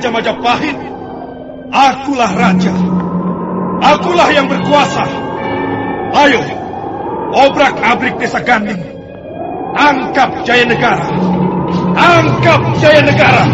Raja Majapahit. Akulah raja. Akulah yang berkuasa. Ayo, obrak-abrik desa Ganding. Tangkap Jaya Negara. Tangkap Jaya Negara.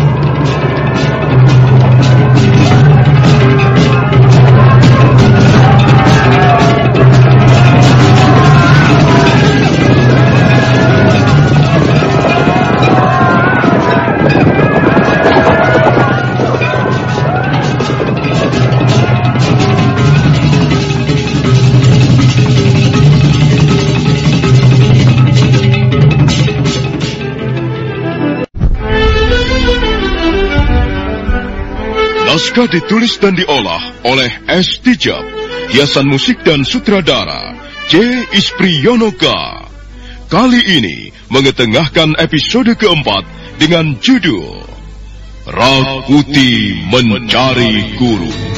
Naskah ditulis dan diolah oleh S. Tijab, hiasan musik dan sutradara C. Ispriyonoka. Kali ini mengetengahkan episode keempat dengan judul Rakuti Mencari Guru.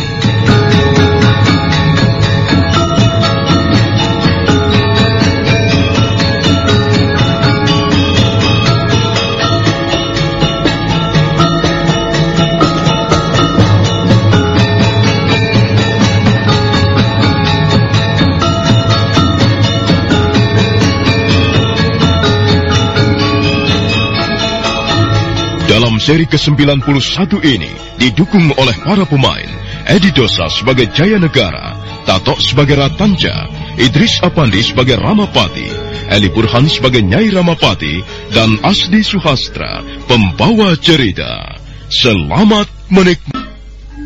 Seri ke-91 ini didukung oleh para pemain Edi Dosa sebagai Jaya Negara, Tato sebagai Ratanja, Idris Apandi sebagai Ramapati, Eli Burhan sebagai Nyai Ramapati, dan Asdi Suhastra, pembawa cerita. Selamat menikmati.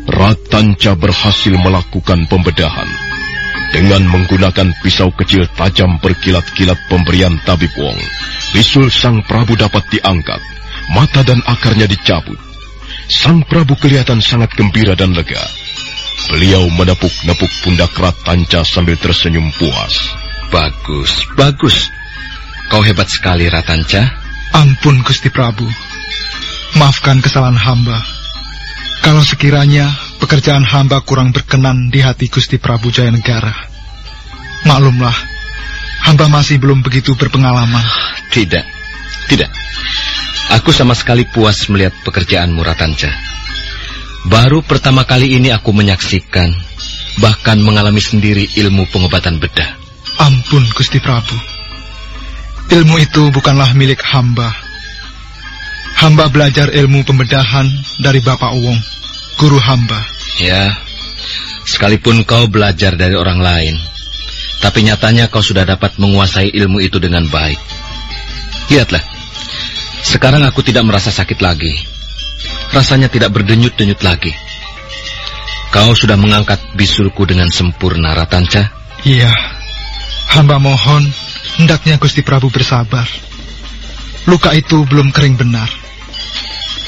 Ratanca berhasil melakukan pembedahan. Dengan menggunakan pisau kecil tajam berkilat-kilat pemberian tabib Wong, bisul Sang Prabu dapat diangkat, mata dan akarnya dicabut. Sang Prabu kelihatan sangat gembira dan lega. Beliau menepuk-nepuk pundak Ratanca sambil tersenyum puas. Bagus, bagus. Kau hebat sekali, Ratanca. Ampun Gusti Prabu. Maafkan kesalahan hamba. Kalau sekiranya pekerjaan hamba kurang berkenan di hati Gusti Prabu Jayanegara. Maklumlah, hamba masih belum begitu berpengalaman. Tidak, tidak. Aku sama sekali puas melihat pekerjaanmu, Ratanca. Baru pertama kali ini aku menyaksikan, bahkan mengalami sendiri ilmu pengobatan bedah. Ampun Gusti Prabu. Ilmu itu bukanlah milik hamba. Hamba belajar ilmu pembedahan dari Bapak Wong, guru hamba. Ya, sekalipun kau belajar dari orang lain, tapi nyatanya kau sudah dapat menguasai ilmu itu dengan baik. Lihatlah, sekarang aku tidak merasa sakit lagi. Rasanya tidak berdenyut-denyut lagi. Kau sudah mengangkat bisulku dengan sempurna, Ratanca. Iya, hamba mohon hendaknya Gusti Prabu bersabar. Luka itu belum kering benar.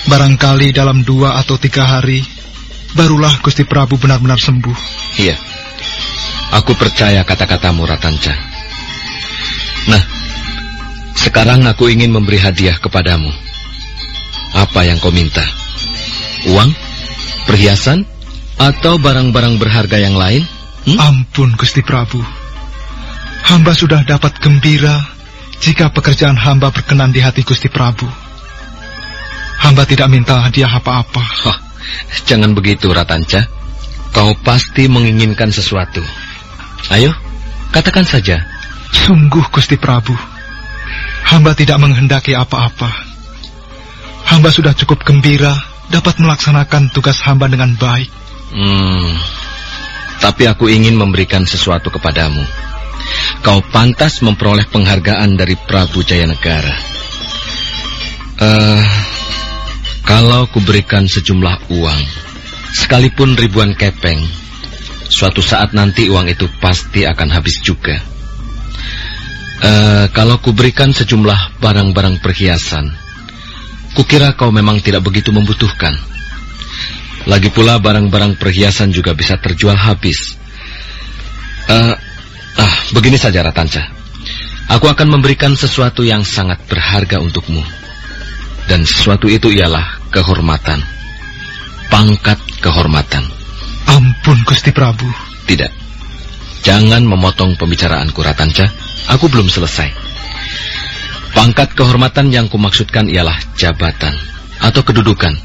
Barangkali dalam dua atau tiga hari, barulah Gusti Prabu benar-benar sembuh. Iya. Aku percaya kata-katamu, Ratanca. Nah, sekarang aku ingin memberi hadiah kepadamu. Apa yang kau minta? Uang? Perhiasan? Atau barang-barang berharga yang lain? Hmm? Ampun, Gusti Prabu. Hamba sudah dapat gembira jika pekerjaan hamba berkenan di hati Gusti Prabu. Hamba tidak minta hadiah apa-apa. Oh, jangan begitu, Ratanca. Kau pasti menginginkan sesuatu. Ayo, katakan saja. Sungguh, Gusti Prabu. Hamba tidak menghendaki apa-apa. Hamba sudah cukup gembira dapat melaksanakan tugas hamba dengan baik. Hmm, tapi aku ingin memberikan sesuatu kepadamu. Kau pantas memperoleh penghargaan dari Prabu Jayanegara. Uh, kalau kuberikan sejumlah uang, sekalipun ribuan kepeng, suatu saat nanti uang itu pasti akan habis juga. Uh, kalau kuberikan sejumlah barang-barang perhiasan, kukira kau memang tidak begitu membutuhkan. Lagi pula barang-barang perhiasan juga bisa terjual habis. Uh, ah, begini saja Ratanca. Aku akan memberikan sesuatu yang sangat berharga untukmu. Dan sesuatu itu ialah kehormatan. Pangkat kehormatan. Ampun Gusti Prabu. Tidak. Jangan memotong pembicaraanku Ratanca. Aku belum selesai. Pangkat kehormatan yang kumaksudkan ialah jabatan atau kedudukan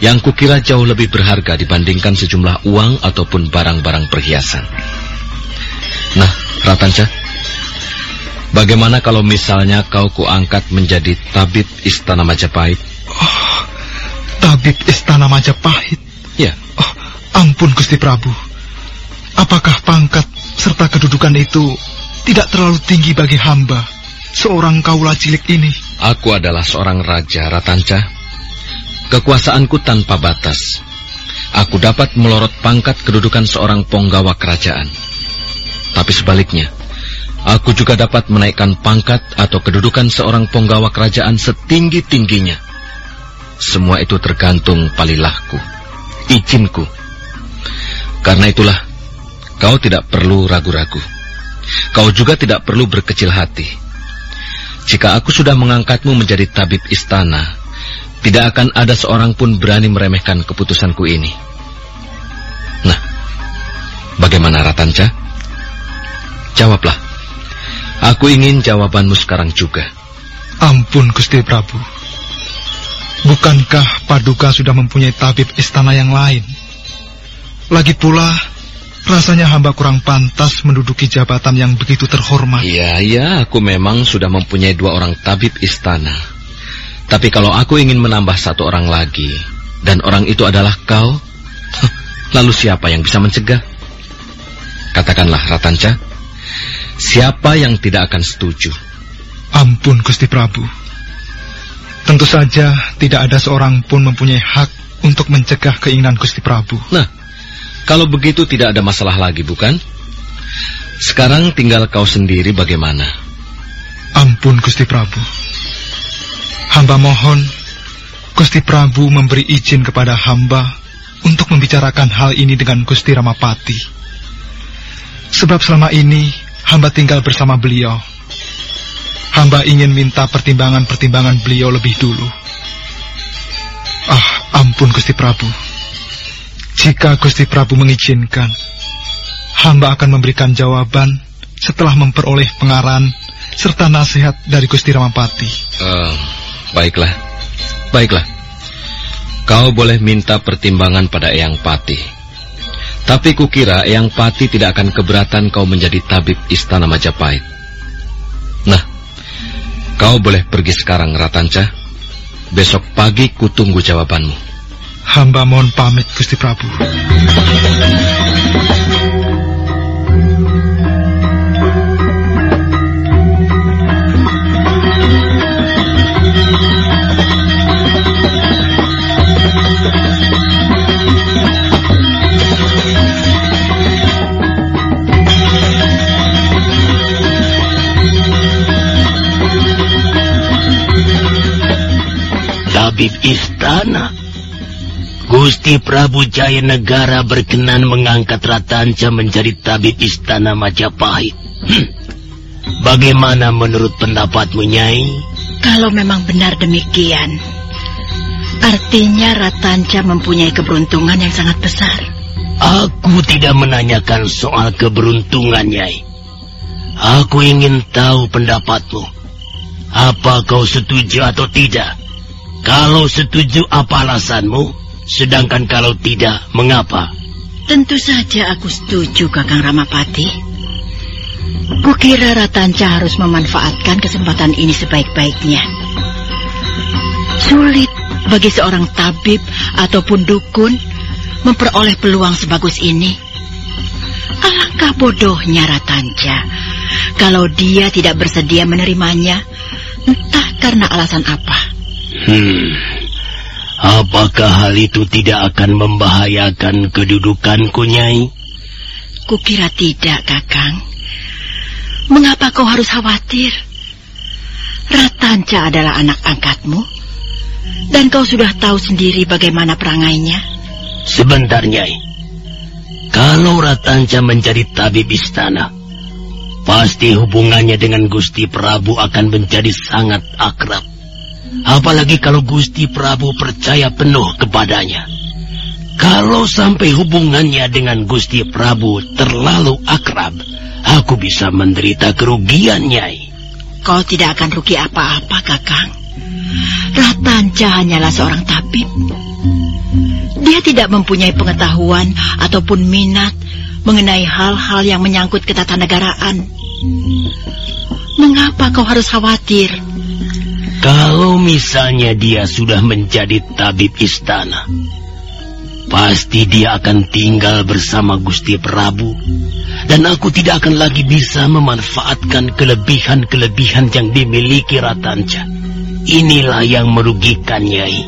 yang kukira jauh lebih berharga dibandingkan sejumlah uang ataupun barang-barang perhiasan. Nah, Ratanca, bagaimana kalau misalnya kau kuangkat menjadi tabib Istana Majapahit? Oh, tabib Istana Majapahit? Ya. Oh, ampun Gusti Prabu. Apakah pangkat serta kedudukan itu tidak terlalu tinggi bagi hamba, seorang kaula cilik ini? Aku adalah seorang raja, Ratanca. Kekuasaanku tanpa batas. Aku dapat melorot pangkat kedudukan seorang penggawa kerajaan. Tapi sebaliknya, aku juga dapat menaikkan pangkat atau kedudukan seorang penggawa kerajaan setinggi-tingginya. Semua itu tergantung palilahku, izinku. Karena itulah, kau tidak perlu ragu-ragu. Kau juga tidak perlu berkecil hati. Jika aku sudah mengangkatmu menjadi tabib istana, tidak akan ada seorang pun berani meremehkan keputusanku ini. Nah, bagaimana Ratanca? Jawablah. Aku ingin jawabanmu sekarang juga. Ampun Gusti Prabu. Bukankah Paduka sudah mempunyai tabib istana yang lain? Lagi pula, rasanya hamba kurang pantas menduduki jabatan yang begitu terhormat. Iya, iya, aku memang sudah mempunyai dua orang tabib istana. Tapi kalau aku ingin menambah satu orang lagi, dan orang itu adalah kau, lalu siapa yang bisa mencegah? Katakanlah, Ratanca, siapa yang tidak akan setuju? Ampun, Gusti Prabu. Tentu saja tidak ada seorang pun mempunyai hak untuk mencegah keinginan Gusti Prabu. Nah, kalau begitu tidak ada masalah lagi, bukan? Sekarang tinggal kau sendiri bagaimana? Ampun, Gusti Prabu. Hamba mohon, Gusti Prabu memberi izin kepada hamba untuk membicarakan hal ini dengan Gusti Ramapati. Sebab selama ini hamba tinggal bersama beliau. Hamba ingin minta pertimbangan-pertimbangan beliau lebih dulu. Ah, ampun Gusti Prabu. Jika Gusti Prabu mengizinkan, hamba akan memberikan jawaban setelah memperoleh pengaran serta nasihat dari Gusti Ramapati. Uh, Baiklah, baiklah. Kau boleh minta pertimbangan pada Eyang Pati. Tapi kukira Eyang Pati tidak akan keberatan kau menjadi tabib istana Majapahit. Nah, kau boleh pergi sekarang, Ratanca. Besok pagi kutunggu jawabanmu. Hamba mohon pamit, Gusti Prabu. tabib istana. Gusti Prabu Jaya Negara berkenan mengangkat Ratanca menjadi tabib istana Majapahit. Hmm. Bagaimana menurut pendapatmu, Nyai? Kalau memang benar demikian, artinya Ratanca mempunyai keberuntungan yang sangat besar. Aku tidak menanyakan soal keberuntungan, Nyai. Aku ingin tahu pendapatmu. Apa kau setuju atau tidak? Kalau setuju, apa alasanmu? Sedangkan kalau tidak, mengapa? Tentu saja aku setuju, Kakang Ramapati. Kukira Ratanca harus memanfaatkan kesempatan ini sebaik-baiknya. Sulit bagi seorang tabib ataupun dukun memperoleh peluang sebagus ini. Alangkah bodohnya Ratanca kalau dia tidak bersedia menerimanya, entah karena alasan apa. Hmm, apakah hal itu tidak akan membahayakan kedudukanku, Nyai? Kukira tidak, Kakang. Mengapa kau harus khawatir? Ratanca adalah anak angkatmu, dan kau sudah tahu sendiri bagaimana perangainya. Sebentar, Nyai. Kalau Ratanca menjadi tabib istana, pasti hubungannya dengan Gusti Prabu akan menjadi sangat akrab. Apalagi kalau Gusti Prabu percaya penuh kepadanya. Kalau sampai hubungannya dengan Gusti Prabu terlalu akrab, Aku bisa menderita kerugian, Nyai. Kau tidak akan rugi apa-apa, Kakang. Ratanca hanyalah seorang tabib. Dia tidak mempunyai pengetahuan ataupun minat mengenai hal-hal yang menyangkut ketatanegaraan. Mengapa kau harus khawatir? Kalau misalnya dia sudah menjadi tabib istana, pasti dia akan tinggal bersama Gusti Prabu dan aku tidak akan lagi bisa memanfaatkan kelebihan-kelebihan yang dimiliki Ratanca. Inilah yang merugikan Nyai.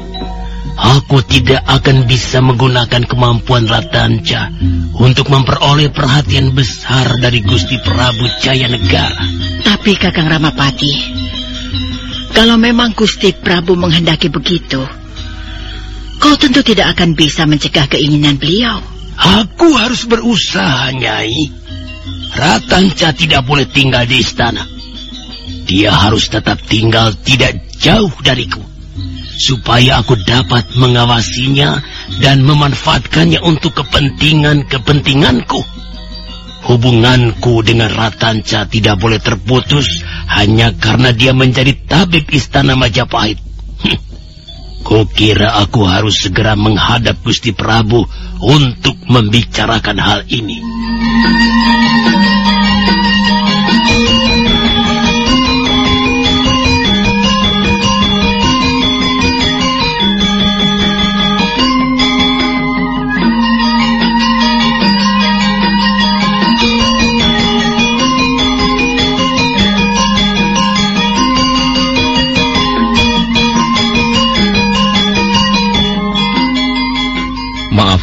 Aku tidak akan bisa menggunakan kemampuan Ratanca untuk memperoleh perhatian besar dari Gusti Prabu Jaya Negara. Tapi Kakang Ramapati, kalau memang Gusti Prabu menghendaki begitu, kau tentu tidak akan bisa mencegah keinginan beliau. Aku harus berusaha, Nyai. Ratanca tidak boleh tinggal di istana. Dia harus tetap tinggal tidak jauh dariku. Supaya aku dapat mengawasinya dan memanfaatkannya untuk kepentingan-kepentinganku. Hubunganku dengan Ratanca tidak boleh terputus hanya karena dia menjadi tabib istana Majapahit. Kukira aku harus segera menghadap Gusti Prabu untuk membicarakan hal ini.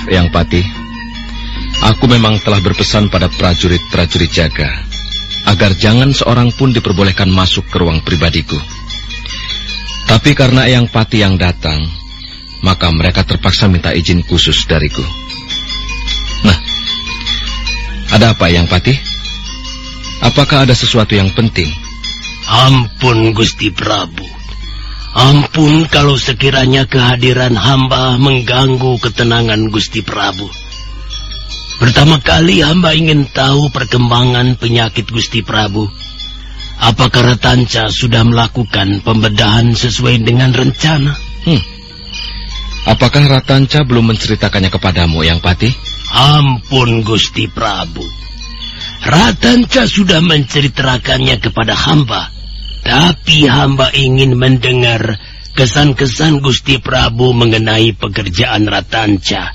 Yang Patih, aku memang telah berpesan pada prajurit-prajurit jaga agar jangan seorang pun diperbolehkan masuk ke ruang pribadiku. Tapi karena Yang Patih yang datang, maka mereka terpaksa minta izin khusus dariku. Nah, ada apa Yang Patih? Apakah ada sesuatu yang penting? Ampun Gusti Prabu. Ampun kalau sekiranya kehadiran hamba mengganggu ketenangan Gusti Prabu. Pertama kali hamba ingin tahu perkembangan penyakit Gusti Prabu. Apakah Retanca sudah melakukan pembedahan sesuai dengan rencana? Hmm. Apakah Ratanca belum menceritakannya kepadamu, Yang Pati? Ampun, Gusti Prabu. Ratanca sudah menceritakannya kepada hamba tapi hamba ingin mendengar kesan-kesan Gusti Prabu mengenai pekerjaan Ratanca.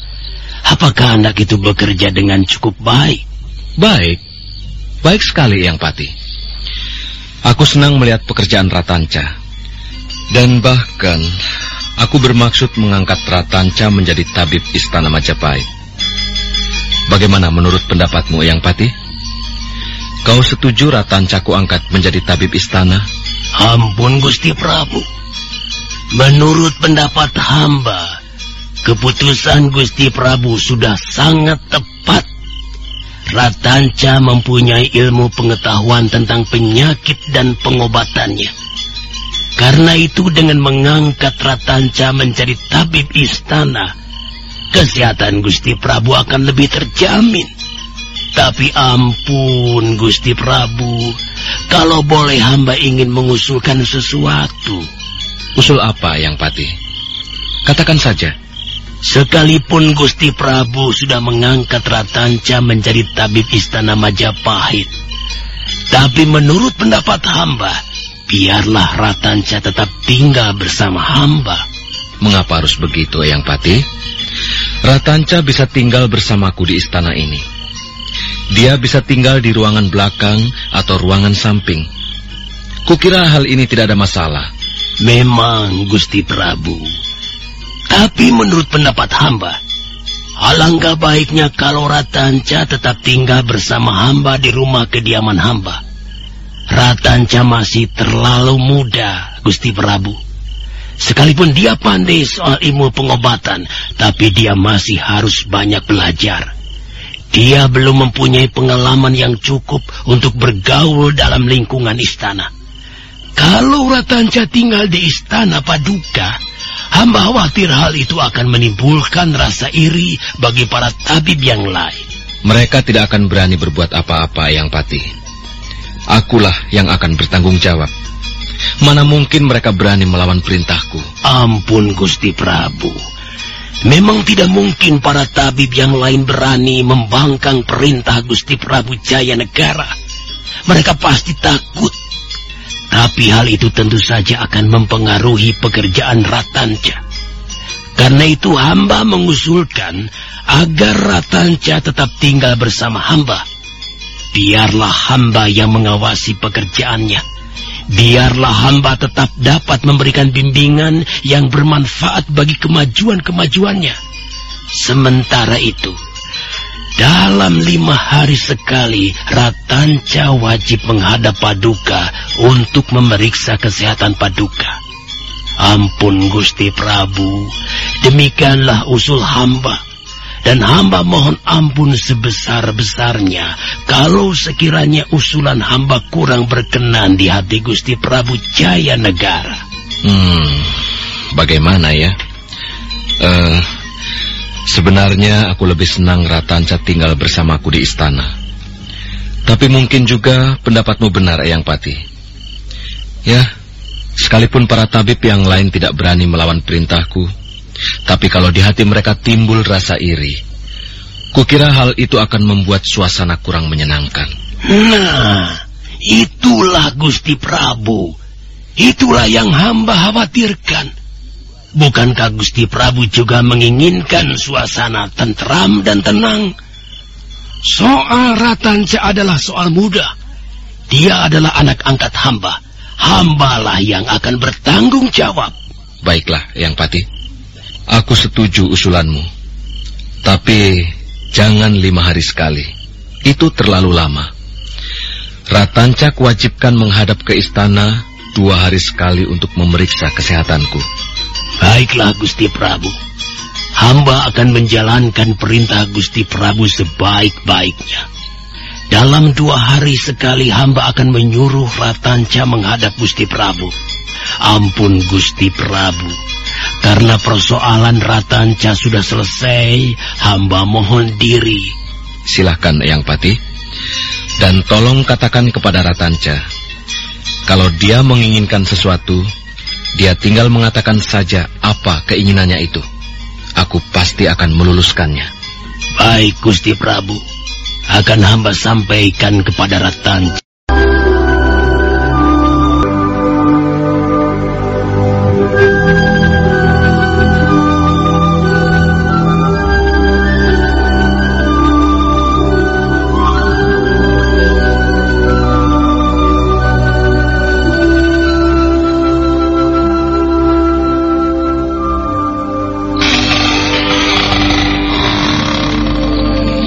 Apakah anak itu bekerja dengan cukup baik? Baik. Baik sekali, Yang Pati. Aku senang melihat pekerjaan Ratanca. Dan bahkan, aku bermaksud mengangkat Ratanca menjadi tabib Istana Majapahit. Bagaimana menurut pendapatmu, Yang Pati? Kau setuju Ratanca ku angkat menjadi tabib istana? Ampun Gusti Prabu. Menurut pendapat hamba, Keputusan Gusti Prabu sudah sangat tepat. Ratanca mempunyai ilmu pengetahuan tentang penyakit dan pengobatannya. Karena itu dengan mengangkat Ratanca menjadi tabib istana, kesehatan Gusti Prabu akan lebih terjamin. Tapi ampun Gusti Prabu, kalau boleh hamba ingin mengusulkan sesuatu. Usul apa yang pati? Katakan saja. Sekalipun Gusti Prabu sudah mengangkat Ratanca menjadi tabib istana Majapahit. Tapi menurut pendapat hamba, biarlah Ratanca tetap tinggal bersama hamba. Mengapa harus begitu, Yang Pati? Ratanca bisa tinggal bersamaku di istana ini. Dia bisa tinggal di ruangan belakang atau ruangan samping. Kukira hal ini tidak ada masalah. Memang, Gusti Prabu. Tapi menurut pendapat hamba, alangkah baiknya kalau Ratanca tetap tinggal bersama hamba di rumah kediaman hamba. Ratanca masih terlalu muda, Gusti Prabu. Sekalipun dia pandai soal ilmu pengobatan, tapi dia masih harus banyak belajar. Dia belum mempunyai pengalaman yang cukup untuk bergaul dalam lingkungan istana. Kalau Ratanca tinggal di istana Paduka, hamba khawatir hal itu akan menimbulkan rasa iri bagi para tabib yang lain. Mereka tidak akan berani berbuat apa-apa yang pati. Akulah yang akan bertanggung jawab. Mana mungkin mereka berani melawan perintahku? Ampun Gusti Prabu. Memang tidak mungkin para tabib yang lain berani membangkang perintah Gusti Prabu Jaya Negara. Mereka pasti takut tapi hal itu tentu saja akan mempengaruhi pekerjaan Ratanca. Karena itu hamba mengusulkan agar Ratanca tetap tinggal bersama hamba. Biarlah hamba yang mengawasi pekerjaannya. Biarlah hamba tetap dapat memberikan bimbingan yang bermanfaat bagi kemajuan-kemajuannya. Sementara itu, dalam lima hari sekali, Ratanca wajib menghadap Paduka untuk memeriksa kesehatan Paduka. Ampun Gusti Prabu, demikianlah usul hamba. Dan hamba mohon ampun sebesar-besarnya kalau sekiranya usulan hamba kurang berkenan di hati Gusti Prabu Jaya Negara. Hmm, bagaimana ya? Uh, Sebenarnya aku lebih senang Ratanca tinggal bersamaku di istana. Tapi mungkin juga pendapatmu benar, Eyang Pati. Ya, sekalipun para tabib yang lain tidak berani melawan perintahku, tapi kalau di hati mereka timbul rasa iri, kukira hal itu akan membuat suasana kurang menyenangkan. Nah, itulah Gusti Prabu. Itulah yang hamba khawatirkan. Bukankah Gusti Prabu juga menginginkan suasana tentram dan tenang? Soal Ratanca adalah soal mudah. Dia adalah anak angkat hamba. Hambalah yang akan bertanggung jawab. Baiklah, Yang Pati. Aku setuju usulanmu. Tapi jangan lima hari sekali. Itu terlalu lama. Ratanca wajibkan menghadap ke istana dua hari sekali untuk memeriksa kesehatanku. Baiklah Gusti Prabu. Hamba akan menjalankan perintah Gusti Prabu sebaik-baiknya. Dalam dua hari sekali hamba akan menyuruh Ratanca menghadap Gusti Prabu. Ampun Gusti Prabu. Karena persoalan Ratanca sudah selesai, hamba mohon diri. Silahkan Yang Pati. Dan tolong katakan kepada Ratanca. Kalau dia menginginkan sesuatu, dia tinggal mengatakan saja apa keinginannya itu. Aku pasti akan meluluskannya. Baik, Gusti Prabu. Akan hamba sampaikan kepada Ratan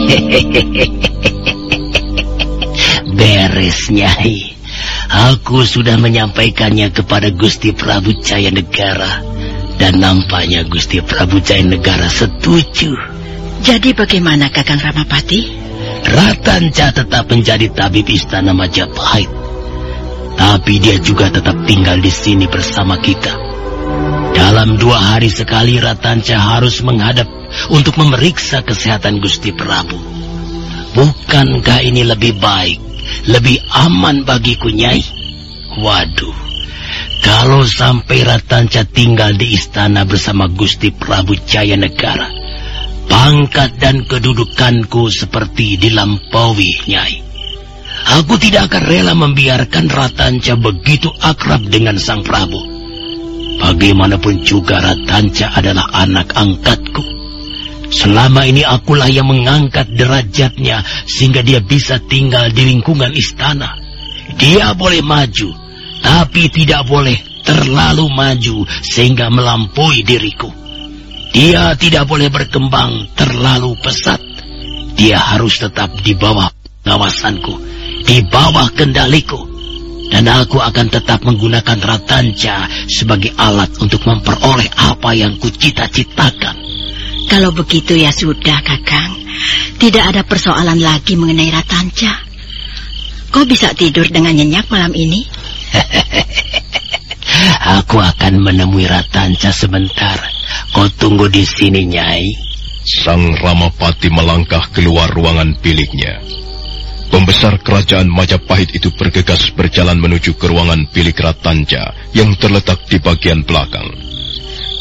Beres, Nyai. Aku sudah menyampaikannya kepada Gusti Prabu Jaya Negara. Dan nampaknya Gusti Prabu Jaya Negara setuju. Jadi bagaimana Kakang Ramapati? Ratanca tetap menjadi tabib istana Majapahit. Tapi dia juga tetap tinggal di sini bersama kita. Dalam dua hari sekali Ratanca harus menghadap untuk memeriksa kesehatan Gusti Prabu. Bukankah ini lebih baik, lebih aman bagiku, Nyai? Waduh, kalau sampai Ratanca tinggal di istana bersama Gusti Prabu Jaya Negara, pangkat dan kedudukanku seperti dilampaui, Nyai. Aku tidak akan rela membiarkan Ratanca begitu akrab dengan Sang Prabu. Bagaimanapun juga Ratanca adalah anak angkatku. Selama ini akulah yang mengangkat derajatnya sehingga dia bisa tinggal di lingkungan istana. Dia boleh maju, tapi tidak boleh terlalu maju sehingga melampaui diriku. Dia tidak boleh berkembang terlalu pesat. Dia harus tetap di bawah pengawasanku, di bawah kendaliku. Dan aku akan tetap menggunakan Ratanca sebagai alat untuk memperoleh apa yang kucita-citakan. Kalau begitu ya sudah, Kakang. Tidak ada persoalan lagi mengenai Ratanca. Kau bisa tidur dengan nyenyak malam ini? Aku akan menemui Ratanca sebentar. Kau tunggu di sini, Nyai. Sang Ramapati melangkah keluar ruangan biliknya. Pembesar kerajaan Majapahit itu bergegas berjalan menuju ke ruangan bilik Ratanca yang terletak di bagian belakang.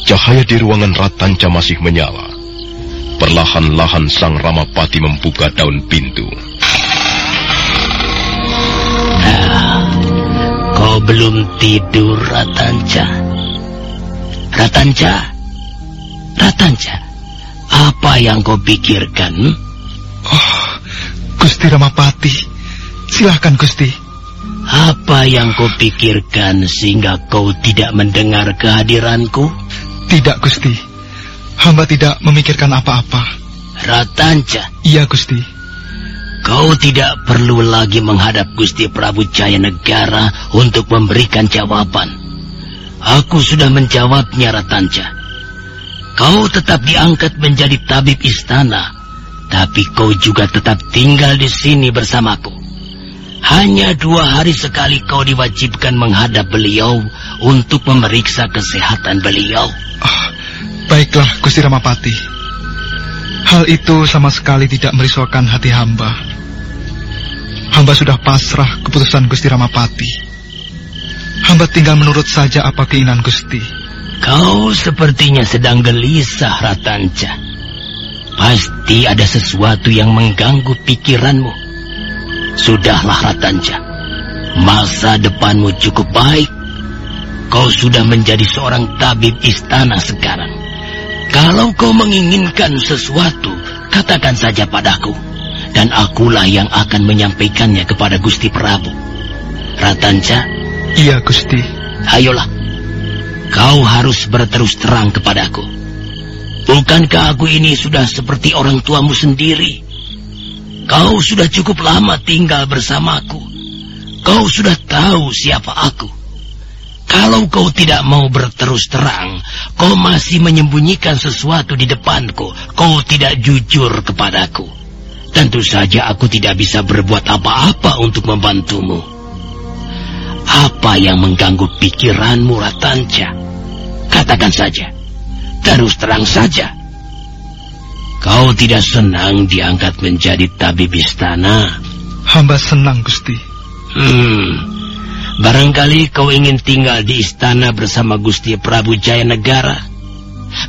Cahaya di ruangan Ratanca masih menyala. Perlahan-lahan sang Ramapati membuka daun pintu. Nah, kau belum tidur, Ratanca. Ratanca, Ratanca, apa yang kau pikirkan? Oh, Gusti Ramapati. Silahkan Gusti. Apa yang kau pikirkan sehingga kau tidak mendengar kehadiranku? Tidak Gusti. Hamba tidak memikirkan apa-apa. Ratanca, Iya Gusti. kau tidak perlu lagi menghadap Gusti Prabu Jaya Negara untuk memberikan jawaban. Aku sudah menjawabnya, Ratanca. Kau tetap diangkat menjadi tabib istana, tapi kau juga tetap tinggal di sini bersamaku. Hanya dua hari sekali kau diwajibkan menghadap beliau untuk memeriksa kesehatan beliau. Ah, baiklah Gusti Ramapati. Hal itu sama sekali tidak merisaukan hati hamba. Hamba sudah pasrah keputusan Gusti Ramapati. Hamba tinggal menurut saja apa keinginan Gusti. Kau sepertinya sedang gelisah, Ratanca. Pasti ada sesuatu yang mengganggu pikiranmu. Sudahlah, Ratanca. Masa depanmu cukup baik. Kau sudah menjadi seorang tabib istana sekarang. Kalau kau menginginkan sesuatu, katakan saja padaku. Dan akulah yang akan menyampaikannya kepada Gusti Prabu. Ratanca, Iya Gusti. Ayolah, kau harus berterus terang kepadaku. Bukankah aku ini sudah seperti orang tuamu sendiri? Kau sudah cukup lama tinggal bersamaku. Kau sudah tahu siapa aku. Kalau kau tidak mau berterus terang, kau masih menyembunyikan sesuatu di depanku. Kau tidak jujur kepadaku. Tentu saja aku tidak bisa berbuat apa-apa untuk membantumu. Apa yang mengganggu pikiranmu, Ratanca? Katakan saja. Terus terang saja. Kau tidak senang diangkat menjadi tabib istana? Hamba senang Gusti. Hmm. Barangkali kau ingin tinggal di istana bersama Gusti Prabu Jaya Negara.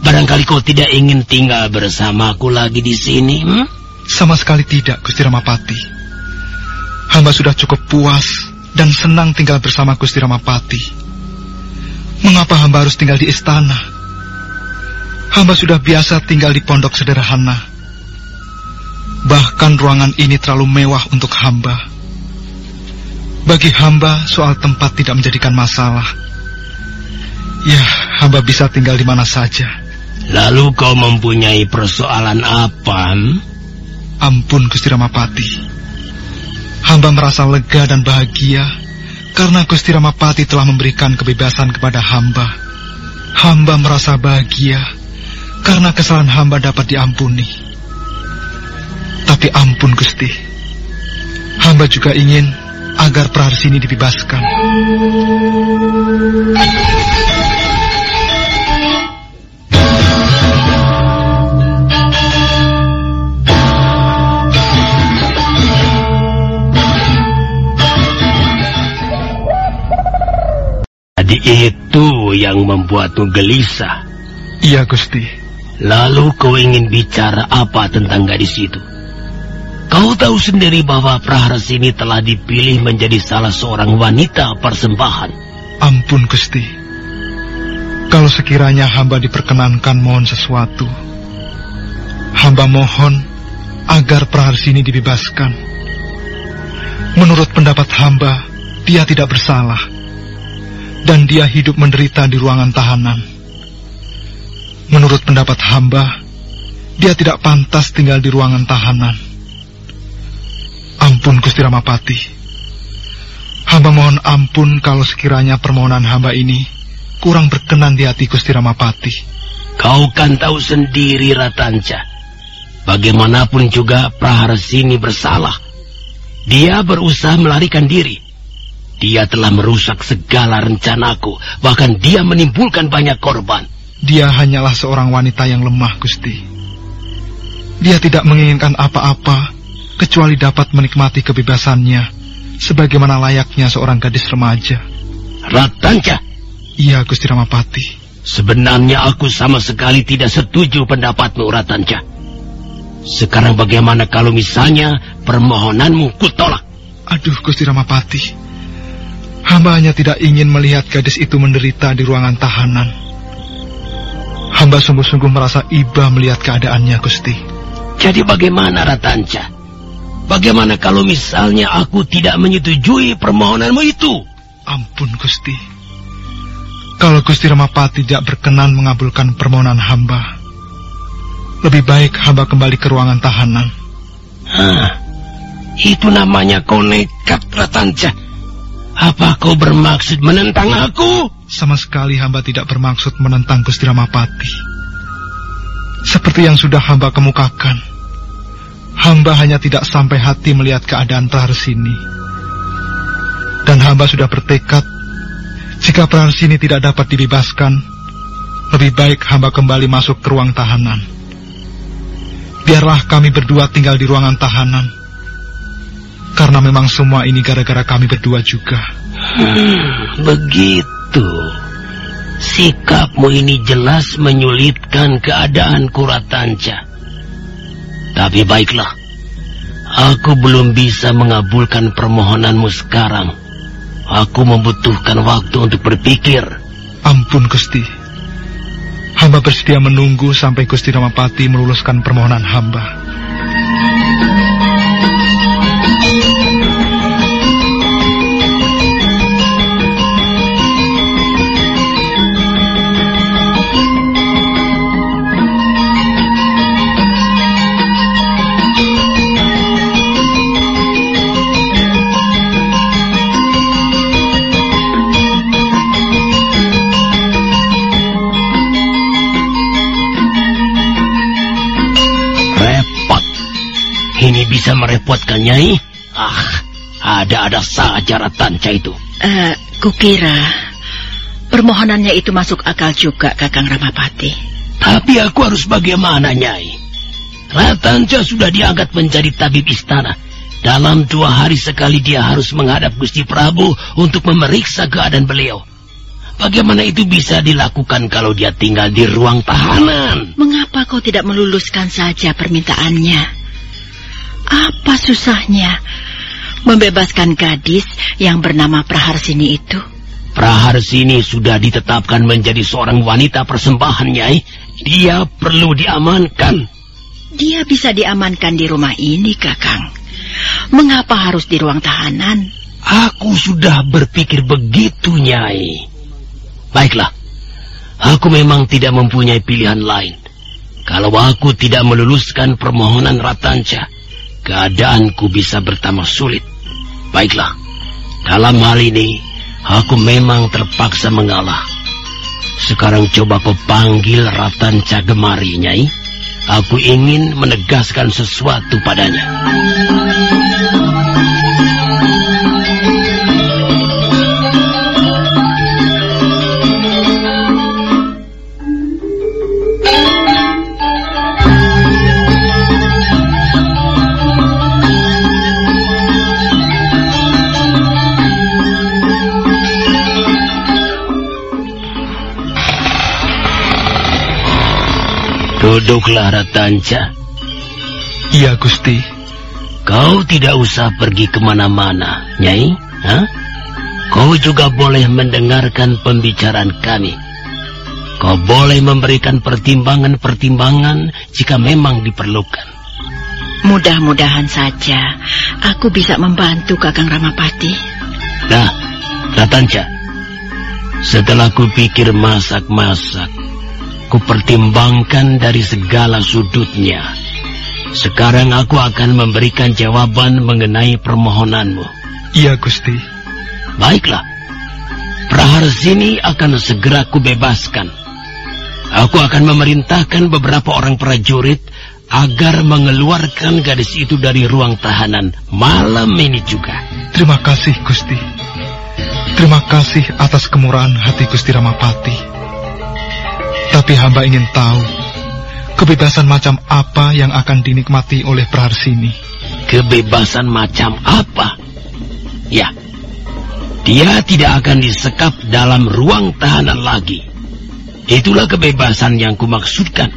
Barangkali kau tidak ingin tinggal bersamaku lagi di sini. Hmm? Sama sekali tidak Gusti Ramapati. Hamba sudah cukup puas dan senang tinggal bersama Gusti Ramapati. Mengapa hamba harus tinggal di istana? Hamba sudah biasa tinggal di pondok sederhana. Bahkan ruangan ini terlalu mewah untuk hamba. Bagi hamba, soal tempat tidak menjadikan masalah. Ya, hamba bisa tinggal di mana saja. Lalu kau mempunyai persoalan apa? hmm? Ampun Gusti Ramapati. Hamba merasa lega dan bahagia karena Gusti Ramapati telah memberikan kebebasan kepada hamba. Hamba merasa bahagia karena kesalahan hamba dapat diampuni. Tapi ampun Gusti, hamba juga ingin agar Praharsini dibebaskan. Jadi itu yang membuatmu gelisah. Iya Gusti, Lalu kau ingin bicara apa tentang gadis itu? Kau tahu sendiri bahwa Praharsini telah dipilih menjadi salah seorang wanita persembahan. ampun Gusti. Kalau sekiranya hamba diperkenankan mohon sesuatu, hamba mohon agar Praharsini dibebaskan. Menurut pendapat hamba, dia tidak bersalah. Dan dia hidup menderita di ruangan tahanan. Menurut pendapat hamba, dia tidak pantas tinggal di ruangan tahanan. Ampun Gusti Ramapati. Hamba mohon ampun kalau sekiranya permohonan hamba ini kurang berkenan di hati Gusti Ramapati. Kau kan tahu sendiri Ratanca. Bagaimanapun juga Praharsini bersalah. Dia berusaha melarikan diri. Dia telah merusak segala rencanaku. Bahkan dia menimbulkan banyak korban. Dia hanyalah seorang wanita yang lemah, Gusti. Dia tidak menginginkan apa-apa kecuali dapat menikmati kebebasannya sebagaimana layaknya seorang gadis remaja. Ratanca, Iya, Gusti Ramapati. sebenarnya aku sama sekali tidak setuju pendapatmu Ratanca. Sekarang bagaimana kalau misalnya permohonanmu kutolak? Aduh, Gusti Ramapati. Hamba hanya tidak ingin melihat gadis itu menderita di ruangan tahanan. Hamba sungguh-sungguh merasa iba melihat keadaannya, Gusti. Jadi bagaimana Ratanca? Bagaimana kalau misalnya aku tidak menyetujui permohonanmu itu? Ampun, Gusti. Kalau Gusti Ramapati tidak berkenan mengabulkan permohonan hamba, lebih baik hamba kembali ke ruangan tahanan. Hah, itu namanya kau nekat Ratanca. Apa kau bermaksud menentang aku? Sama sekali hamba tidak bermaksud menentang Gusti Ramapati. Seperti yang sudah hamba kemukakan, hamba hanya tidak sampai hati melihat keadaan Praharsini. Dan hamba sudah bertekad, jika Praharsini tidak dapat dibebaskan, lebih baik hamba kembali masuk ke ruang tahanan. Biarlah kami berdua tinggal di ruangan tahanan, karena memang semua ini gara-gara kami berdua juga. Hmm, begitu. Sikapmu ini jelas menyulitkan keadaanku Ratanca. Tapi baiklah, aku belum bisa mengabulkan permohonanmu sekarang. Aku membutuhkan waktu untuk berpikir. Ampun Gusti. Hamba bersedia menunggu sampai Gusti Ramapati meluluskan permohonan hamba. Bisa merepotkan Nyai. Ah, ada-ada saja Ratanca itu. Eh, kukira permohonannya itu masuk akal juga, Kakang Ramapati. Tapi aku harus bagaimana, Nyai? Ratanca sudah diangkat menjadi tabib istana. Dalam dua hari sekali dia harus menghadap Gusti Prabu untuk memeriksa keadaan beliau. Bagaimana itu bisa dilakukan kalau dia tinggal di ruang tahanan? Mengapa kau tidak meluluskan saja permintaannya? Apa susahnya membebaskan gadis yang bernama Praharsini itu? Praharsini sudah ditetapkan menjadi seorang wanita persembahan, Nyai. Dia perlu diamankan. Dia bisa diamankan di rumah ini, Kakang. Mengapa harus di ruang tahanan? Aku sudah berpikir begitu, Nyai. Baiklah, aku memang tidak mempunyai pilihan lain. Kalau aku tidak meluluskan permohonan Ratanca, keadaanku bisa bertambah sulit. Baiklah, dalam hal ini, aku memang terpaksa mengalah. Sekarang coba kau panggil Ratanca gemari, Nyai. Aku ingin menegaskan sesuatu padanya. Duduklah Ratanca. Iya, Gusti. Kau tidak usah pergi ke mana-mana, Nyai. Hah? Kau juga boleh mendengarkan pembicaraan kami. Kau boleh memberikan pertimbangan-pertimbangan jika memang diperlukan. Mudah-mudahan saja aku bisa membantu Kakang Ramapati. Nah, Ratanca, setelah kupikir masak-masak, kupertimbangkan dari segala sudutnya. Sekarang aku akan memberikan jawaban mengenai permohonanmu. Iya, Gusti. Baiklah. Praharsini akan segera kubebaskan. Aku akan memerintahkan beberapa orang prajurit agar mengeluarkan gadis itu dari ruang tahanan malam ini juga. Terima kasih, Gusti. Terima kasih atas kemurahan hati Gusti Ramapati. Tapi hamba ingin tahu, kebebasan macam apa yang akan dinikmati oleh Praharsini? Kebebasan macam apa? Ya, dia tidak akan disekap dalam ruang tahanan lagi. Itulah kebebasan yang kumaksudkan.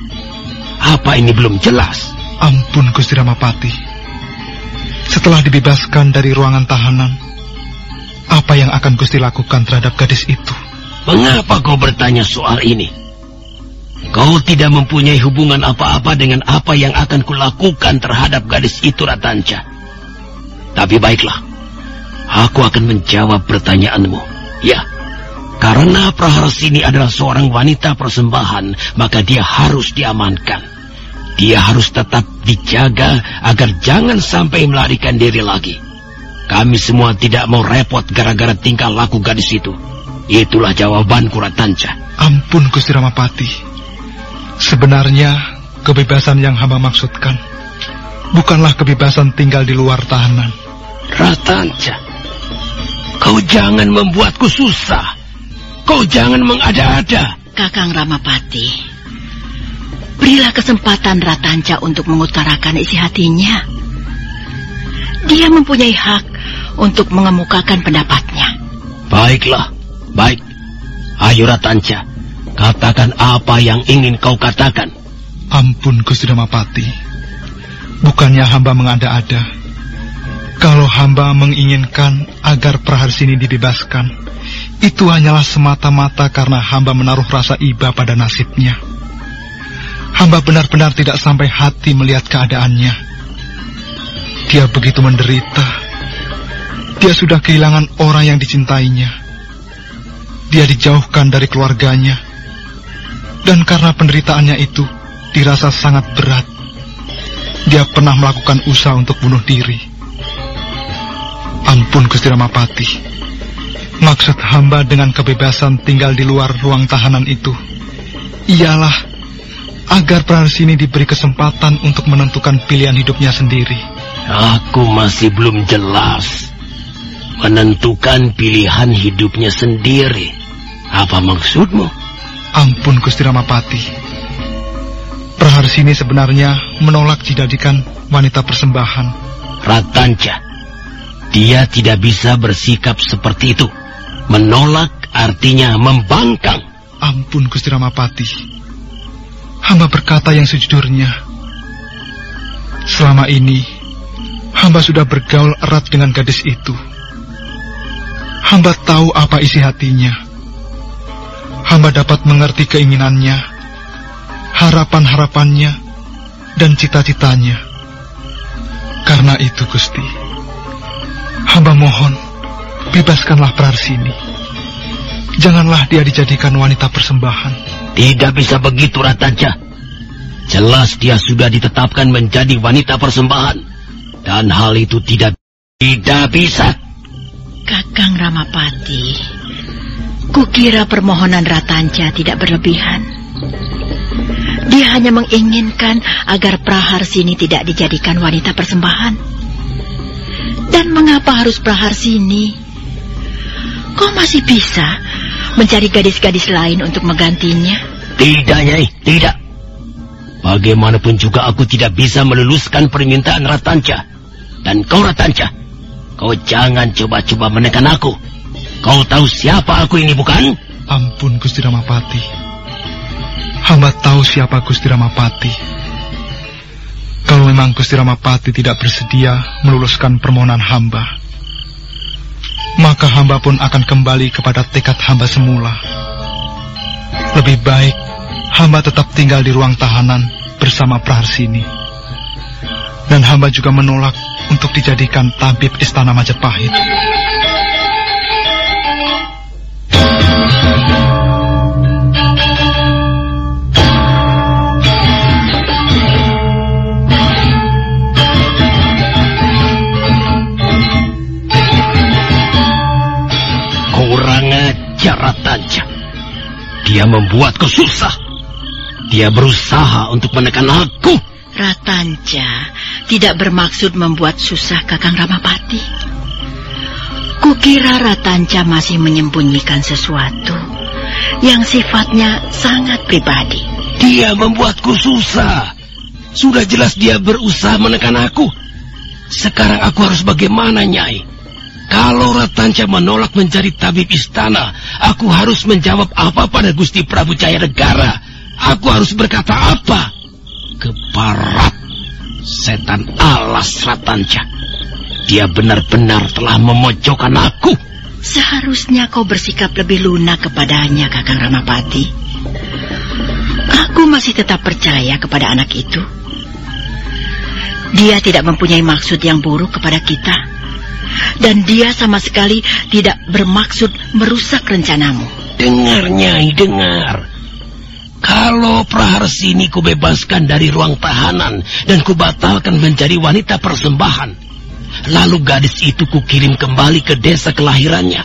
Apa ini belum jelas? Ampun, Gusti Ramapati. Setelah dibebaskan dari ruangan tahanan, apa yang akan Gusti lakukan terhadap gadis itu? Mengapa kau bertanya soal ini? Kau tidak mempunyai hubungan apa-apa dengan apa yang akan kulakukan terhadap gadis itu, Ratanca. Tapi baiklah, aku akan menjawab pertanyaanmu. Ya, karena Praharsini adalah seorang wanita persembahan, maka dia harus diamankan. Dia harus tetap dijaga agar jangan sampai melarikan diri lagi. Kami semua tidak mau repot gara-gara tingkah laku gadis itu. Itulah jawabanku, Ratanca. Ampun, Gusti Ramapati. Sebenarnya, kebebasan yang hamba maksudkan bukanlah kebebasan tinggal di luar tahanan. Ratanca, kau jangan membuatku susah. Kau jangan mengada-ada. Kakang Ramapati, berilah kesempatan Ratanca untuk mengutarakan isi hatinya. Dia mempunyai hak untuk mengemukakan pendapatnya. Baiklah, baik. Ayo Ratanca, katakan apa yang ingin kau katakan. Ampun, Gusti Ramapati. Bukannya hamba mengada-ada. Kalau hamba menginginkan agar Praharsini dibebaskan, itu hanyalah semata-mata karena hamba menaruh rasa iba pada nasibnya. Hamba benar-benar tidak sampai hati melihat keadaannya. Dia begitu menderita. Dia sudah kehilangan orang yang dicintainya. Dia dijauhkan dari keluarganya. Dan karena penderitaannya itu dirasa sangat berat, dia pernah melakukan usaha untuk bunuh diri. Ampun Gusti Ramapati. Maksud hamba dengan kebebasan tinggal di luar ruang tahanan itu ialah agar Praharsini diberi kesempatan untuk menentukan pilihan hidupnya sendiri. Aku masih belum jelas menentukan pilihan hidupnya sendiri. Apa maksudmu? Ampun Gusti Ramapati. Praharsini sebenarnya menolak dijadikan wanita persembahan. Ratanca, dia tidak bisa bersikap seperti itu. Menolak artinya membangkang. Ampun Gusti Ramapati. Hamba berkata yang sejujurnya. Selama ini, hamba sudah bergaul erat dengan gadis itu. Hamba tahu apa isi hatinya. Hamba dapat mengerti keinginannya, harapan-harapannya, dan cita-citanya. Karena itu, Gusti, hamba mohon, bebaskanlah Prarsini. Janganlah dia dijadikan wanita persembahan. Tidak bisa begitu, Ratanca. Jelas dia sudah ditetapkan menjadi wanita persembahan. Dan hal itu tidak tidak bisa. Kakang Ramapati, Kukira permohonan Ratanca tidak berlebihan. Dia hanya menginginkan agar Praharsini tidak dijadikan wanita persembahan. Dan mengapa harus Praharsini? Kau masih bisa mencari gadis-gadis lain untuk menggantinya? Tidak, Nyai, tidak. Bagaimanapun juga aku tidak bisa meluluskan permintaan Ratanca. Dan kau Ratanca, kau jangan coba-coba menekan aku. Kau tahu siapa aku ini bukan? Ampun Gusti Ramapati. Hamba tahu siapa Gusti Ramapati. Kalau memang Gusti Ramapati tidak bersedia meluluskan permohonan hamba, maka hamba pun akan kembali kepada tekad hamba semula. Lebih baik hamba tetap tinggal di ruang tahanan bersama Praharsini. Dan hamba juga menolak untuk dijadikan tabib istana Majapahit. Dia membuatku susah. Dia berusaha untuk menekan aku. Ratanca tidak bermaksud membuat susah Kakang Ramapati. Kukira Ratanca masih menyembunyikan sesuatu yang sifatnya sangat pribadi. Dia membuatku susah. Sudah jelas dia berusaha menekan aku. Sekarang aku harus bagaimana, Nyai? Kalau Ratanca menolak menjadi tabib istana, aku harus menjawab apa pada Gusti Prabu Jaya Negara? Aku harus berkata apa? Keparat setan alas Ratanca. Dia benar-benar telah memojokkan aku. Seharusnya kau bersikap lebih lunak kepadanya, Kakang Ramapati. Aku masih tetap percaya kepada anak itu. Dia tidak mempunyai maksud yang buruk kepada kita. Dan dia sama sekali tidak bermaksud merusak rencanamu. Dengar, Nyai, dengar. Kalau Praharsini kubebaskan dari ruang tahanan dan kubatalkan menjadi wanita persembahan, lalu gadis itu kukirim kembali ke desa kelahirannya,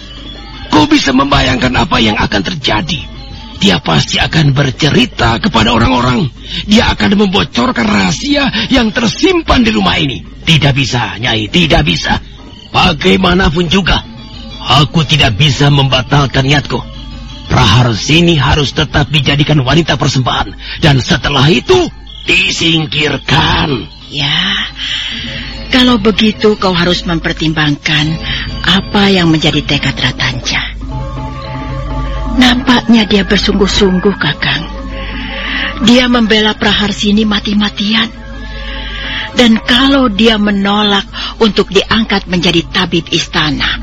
kau bisa membayangkan apa yang akan terjadi. Dia pasti akan bercerita kepada orang-orang. Dia akan membocorkan rahasia yang tersimpan di rumah ini. Tidak bisa, Nyai, tidak bisa. Bagaimanapun juga, aku tidak bisa membatalkan niatku. Praharsini harus tetap dijadikan wanita persembahan. Dan setelah itu, disingkirkan. Ya, kalau begitu kau harus mempertimbangkan apa yang menjadi tekad Ratanca. Nampaknya dia bersungguh-sungguh, Kakang. Dia membela Praharsini mati-matian. Dan kalau dia menolak untuk diangkat menjadi tabib istana,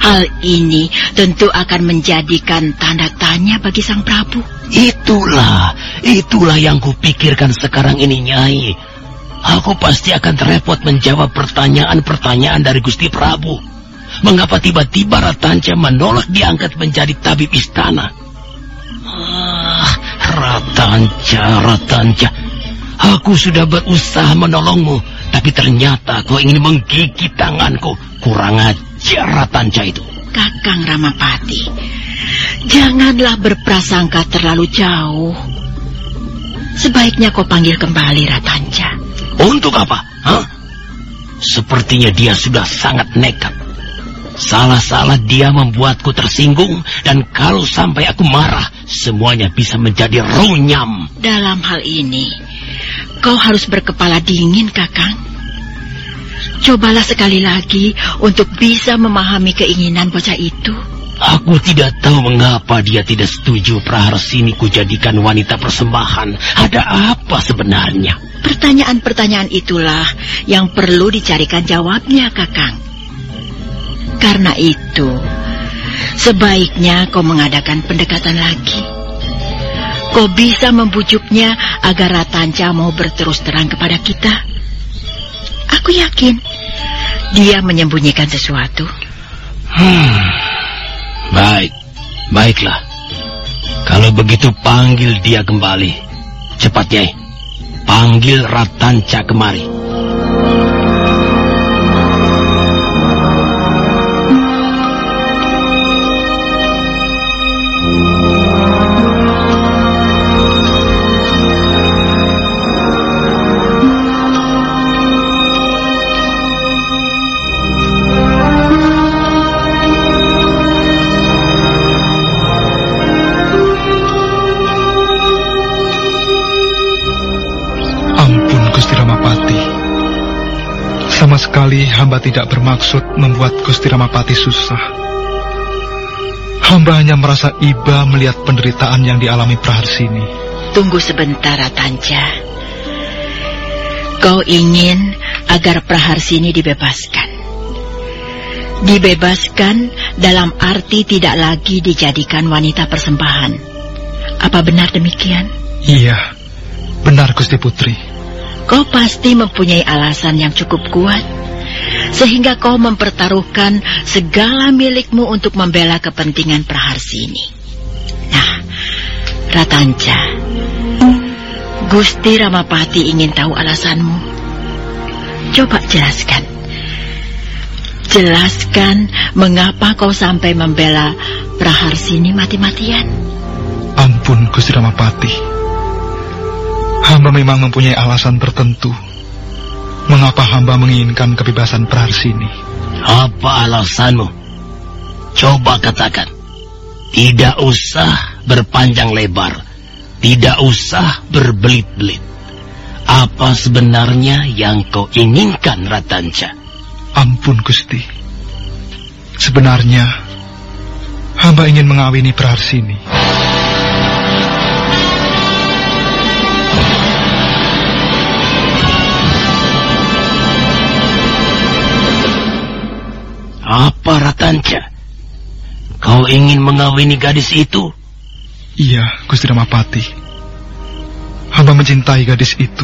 hal ini tentu akan menjadikan tanda tanya bagi sang Prabu. Itulah, itulah yang kupikirkan sekarang ini, Nyai. Aku pasti akan repot menjawab pertanyaan-pertanyaan dari Gusti Prabu. Mengapa tiba-tiba Ratanca menolak diangkat menjadi tabib istana? Ah, Ratanca, Ratanca. Aku sudah berusaha menolongmu, tapi ternyata kau ingin menggigit tanganku. Kurang ajar Ratanca itu. Kakang Ramapati, janganlah berprasangka terlalu jauh. Sebaiknya kau panggil kembali Ratanca. Untuk apa? Hah? Sepertinya dia sudah sangat nekat. Salah-salah dia membuatku tersinggung dan kalau sampai aku marah, semuanya bisa menjadi runyam. Dalam hal ini, kau harus berkepala dingin, Kakang. Cobalah sekali lagi untuk bisa memahami keinginan bocah itu. Aku tidak tahu mengapa dia tidak setuju Praharsini kujadikan wanita persembahan. Ada apa sebenarnya? Pertanyaan-pertanyaan itulah yang perlu dicarikan jawabnya, Kakang. Karena itu, sebaiknya kau mengadakan pendekatan lagi. Kau bisa membujuknya agar Ratanca mau berterus terang kepada kita. Aku yakin dia menyembunyikan sesuatu. Hmm, baik, baiklah. Kalau begitu panggil dia kembali. Cepat, Nyai. Panggil Ratanca kemari. Sekali hamba tidak bermaksud membuat Gusti Ramapati susah. Hamba hanya merasa iba melihat penderitaan yang dialami Praharsini. Tunggu sebentar, Ratanja. Kau ingin agar Praharsini dibebaskan. Dibebaskan dalam arti tidak lagi dijadikan wanita persembahan. Apa benar demikian? Iya, benar Gusti Putri. Kau pasti mempunyai alasan yang cukup kuat. Sehingga kau mempertaruhkan segala milikmu untuk membela kepentingan Praharsini. Nah, Ratanca, Gusti Ramapati ingin tahu alasanmu. Coba jelaskan. Jelaskan mengapa kau sampai membela Praharsini mati-matian. Ampun Gusti Ramapati. Hamba memang mempunyai alasan tertentu mengapa hamba menginginkan kebebasan Praharsini. Apa alasanmu? Coba katakan. Tidak usah berpanjang lebar. Tidak usah berbelit-belit. Apa sebenarnya yang kau inginkan, Ratanca? Ampun, Gusti. Sebenarnya, hamba ingin mengawini Praharsini. Apa Ratanca? Kau ingin mengawini gadis itu? Iya, Gusti Ramapati. Hamba mencintai gadis itu.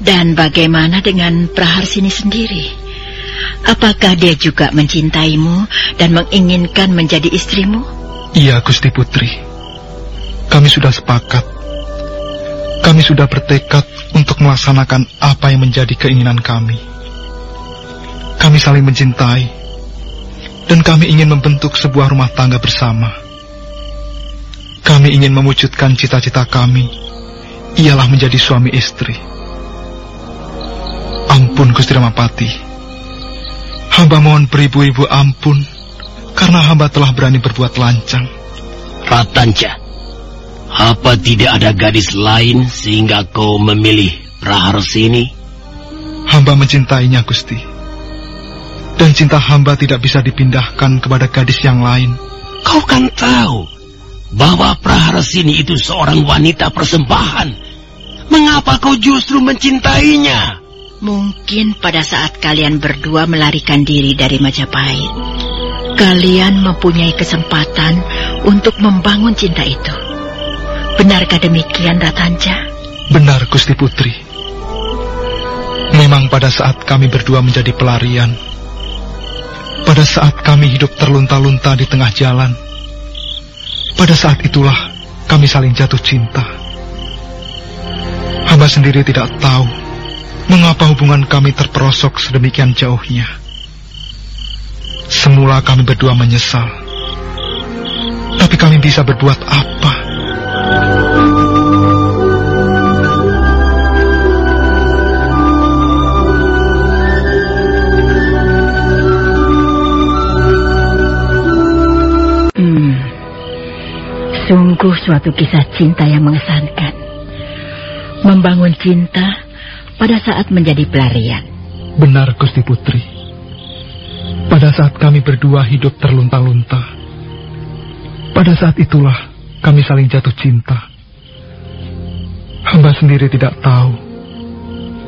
Dan bagaimana dengan Praharsini sendiri? Apakah dia juga mencintaimu dan menginginkan menjadi istrimu? Iya, Gusti Putri. Kami sudah sepakat. Kami sudah bertekad untuk melaksanakan apa yang menjadi keinginan kami. Kami saling mencintai dan kami ingin membentuk sebuah rumah tangga bersama. Kami ingin mewujudkan cita-cita kami, ialah menjadi suami istri. Ampun Gusti Ramapati, hamba mohon beribu-ibu ampun, karena hamba telah berani berbuat lancang. Ratanja, apa tidak ada gadis lain sehingga kau memilih Praharsini? Hamba mencintainya Gusti dan cinta hamba tidak bisa dipindahkan kepada gadis yang lain. Kau kan tahu bahwa Praharasini itu seorang wanita persembahan. Mengapa kau justru mencintainya? Mungkin pada saat kalian berdua melarikan diri dari Majapahit, kalian mempunyai kesempatan untuk membangun cinta itu. Benarkah demikian, Ratanja? Benar, Gusti Putri. Memang pada saat kami berdua menjadi pelarian, pada saat kami hidup terlunta-lunta di tengah jalan, pada saat itulah kami saling jatuh cinta. Hamba sendiri tidak tahu mengapa hubungan kami terperosok sedemikian jauhnya. Semula kami berdua menyesal, tapi kami bisa berbuat apa? Sungguh suatu kisah cinta yang mengesankan. Membangun cinta pada saat menjadi pelarian. Benar, Gusti Putri. Pada saat kami berdua hidup terlunta-lunta, pada saat itulah kami saling jatuh cinta. Hamba sendiri tidak tahu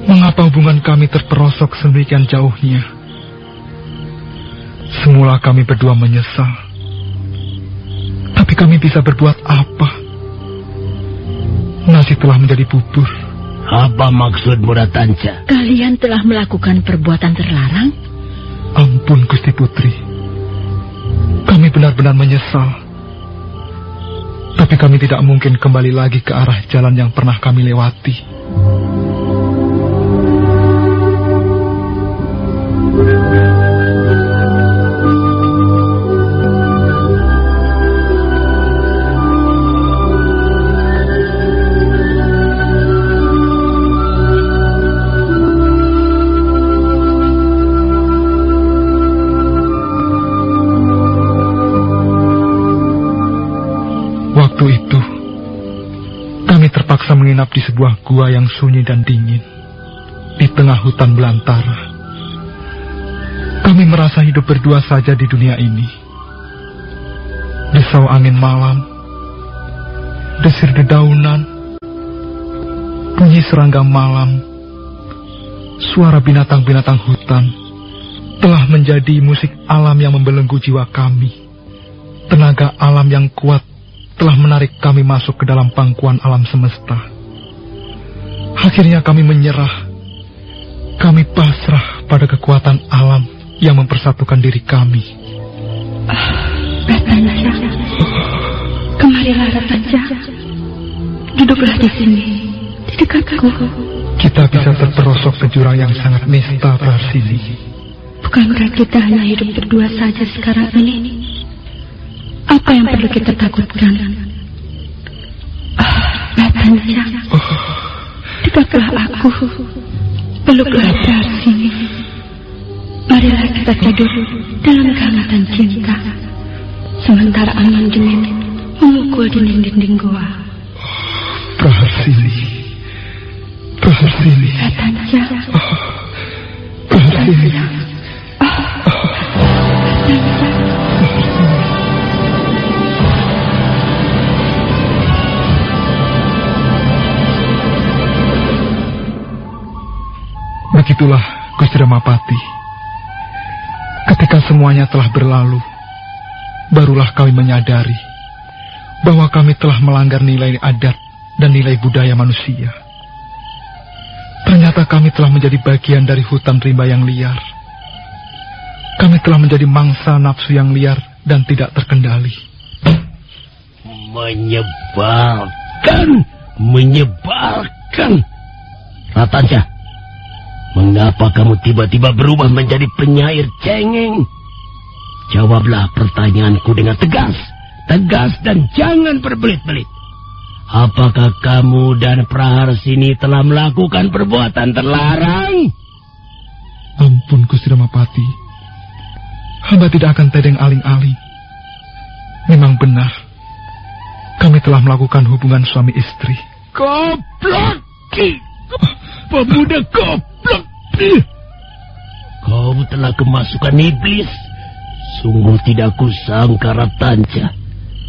mengapa hubungan kami terperosok sedemikian jauhnya. Semula kami berdua menyesal tapi kami bisa berbuat apa? Nasi telah menjadi bubur. Apa maksudmu, Ratanca? Kalian telah melakukan perbuatan terlarang? Ampun, Gusti Putri. Kami benar-benar menyesal. Tapi kami tidak mungkin kembali lagi ke arah jalan yang pernah kami lewati. Menginap di sebuah gua yang sunyi dan dingin di tengah hutan belantara. Kami merasa hidup berdua saja di dunia ini. Desau angin malam, desir dedaunan, bunyi serangga malam, suara binatang-binatang hutan telah menjadi musik alam yang membelenggu jiwa kami. Tenaga alam yang kuat telah menarik kami masuk ke dalam pangkuan alam semesta. Akhirnya kami menyerah. Kami pasrah pada kekuatan alam yang mempersatukan diri kami. Ratanja, kemarilah Ratanja. Duduklah di sini, di dekatku. Kita bisa terperosok ke jurang yang sangat nista Prasini. Bukankah kita hanya hidup berdua saja sekarang ini? Apa yang perlu kita takutkan? Ah, Ratanja, dekatlah aku. Peluklah Prasini. Marilah kita tidur dalam kehangatan cinta. Sementara angin dingin memukul dinding-dinding goa. Begitulah Gusti Ramapati. Ketika semuanya telah berlalu, barulah kami menyadari bahwa kami telah melanggar nilai adat dan nilai budaya manusia. Ternyata kami telah menjadi bagian dari hutan rimba yang liar. Kami telah menjadi mangsa nafsu yang liar dan tidak terkendali. Menyebalkan, menyebalkan. Ratanja, mengapa kamu tiba-tiba berubah menjadi penyair cengeng? Jawablah pertanyaanku dengan tegas. Tegas dan jangan berbelit-belit. Apakah kamu dan Praharsini telah melakukan perbuatan terlarang? Ampun Gusti Ramapati. Hamba tidak akan tedeng aling-aling. Memang benar. Kami telah melakukan hubungan suami istri. Goblok! Pemuda goblok! Kau telah kemasukan iblis. Sungguh tidak kusangka Ratanja.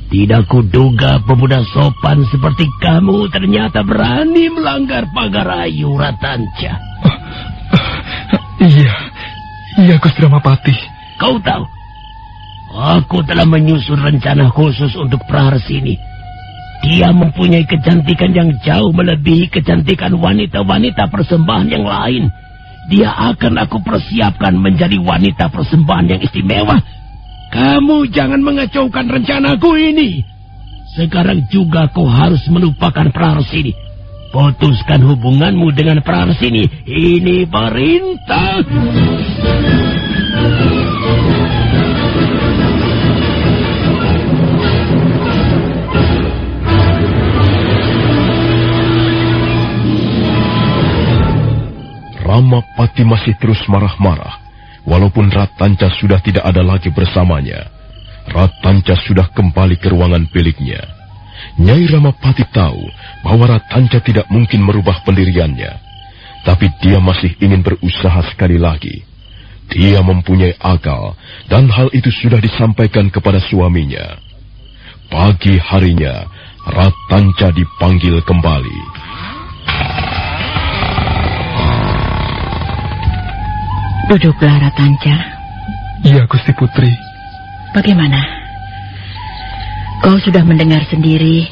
Tidak kuduga pemuda sopan seperti kamu ternyata berani melanggar pagar ayu Ratanja. Iya, iya Gusti Ramapati. Kau tahu, aku telah menyusun rencana khusus untuk Praharsini. Dia mempunyai kecantikan yang jauh melebihi kecantikan wanita-wanita persembahan yang lain. Dia akan aku persiapkan menjadi wanita persembahan yang istimewa. Kamu jangan mengacaukan rencanaku ini. Sekarang juga kau harus melupakan Praharsini. Putuskan hubunganmu dengan Praharsini. Ini perintah. Ramapati masih terus marah-marah. Walaupun Ratanca sudah tidak ada lagi bersamanya. Ratanca sudah kembali ke ruangan biliknya. Nyai Ramapati tahu bahwa Ratanca tidak mungkin merubah pendiriannya. Tapi dia masih ingin berusaha sekali lagi. Dia mempunyai akal dan hal itu sudah disampaikan kepada suaminya. Pagi harinya, Ratanca dipanggil kembali. Duduklah Ratanja. Iya Gusti Putri. Bagaimana? Kau sudah mendengar sendiri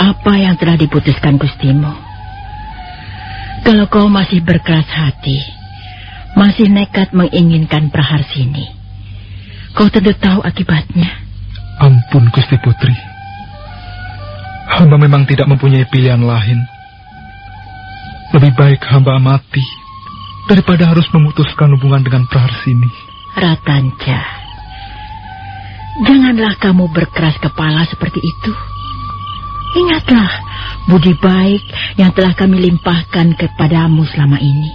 apa yang telah diputuskan Gustimu. Kalau kau masih berkeras hati, masih nekat menginginkan Praharsini, kau tentu tahu akibatnya. Ampun Gusti Putri. Hamba memang tidak mempunyai pilihan lain. Lebih baik hamba mati daripada harus memutuskan hubungan dengan Praharsini. Ratanja, janganlah kamu berkeras kepala seperti itu. Ingatlah budi baik yang telah kami limpahkan kepadamu selama ini.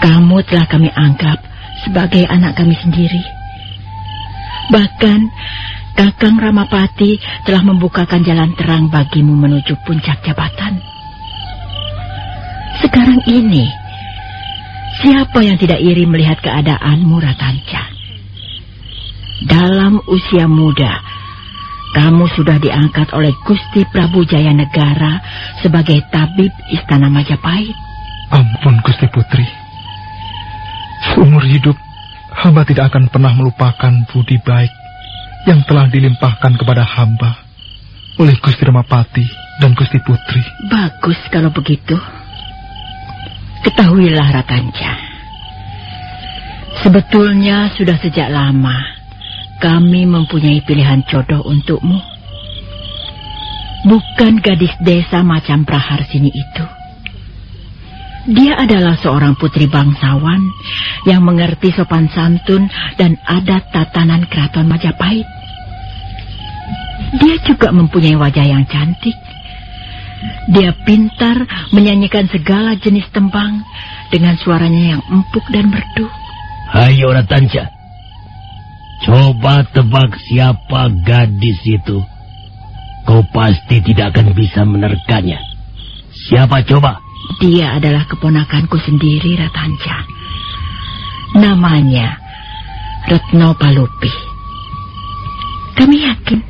Kamu telah kami anggap sebagai anak kami sendiri. Bahkan Kakang Ramapati telah membukakan jalan terang bagimu menuju puncak jabatan. Sekarang ini, Siapa yang tidak iri melihat keadaanmu, Ratanca? Dalam usia muda, kamu sudah diangkat oleh Gusti Prabu Jaya Negara sebagai tabib Istana Majapahit. Ampun Gusti Putri. Seumur hidup, hamba tidak akan pernah melupakan budi baik yang telah dilimpahkan kepada hamba oleh Gusti Ramapati dan Gusti Putri. Bagus kalau begitu. Ketahuilah Ratanca. Sebetulnya sudah sejak lama kami mempunyai pilihan jodoh untukmu. Bukan gadis desa macam Praharsini itu. Dia adalah seorang putri bangsawan yang mengerti sopan santun dan adat tatanan keraton Majapahit. Dia juga mempunyai wajah yang cantik dia pintar menyanyikan segala jenis tembang dengan suaranya yang empuk dan merdu. Hayo Ratanca, coba tebak siapa gadis itu. Kau pasti tidak akan bisa menerkanya. Siapa coba? Dia adalah keponakanku sendiri, Ratanca. Namanya Retno Palupi. Kami yakin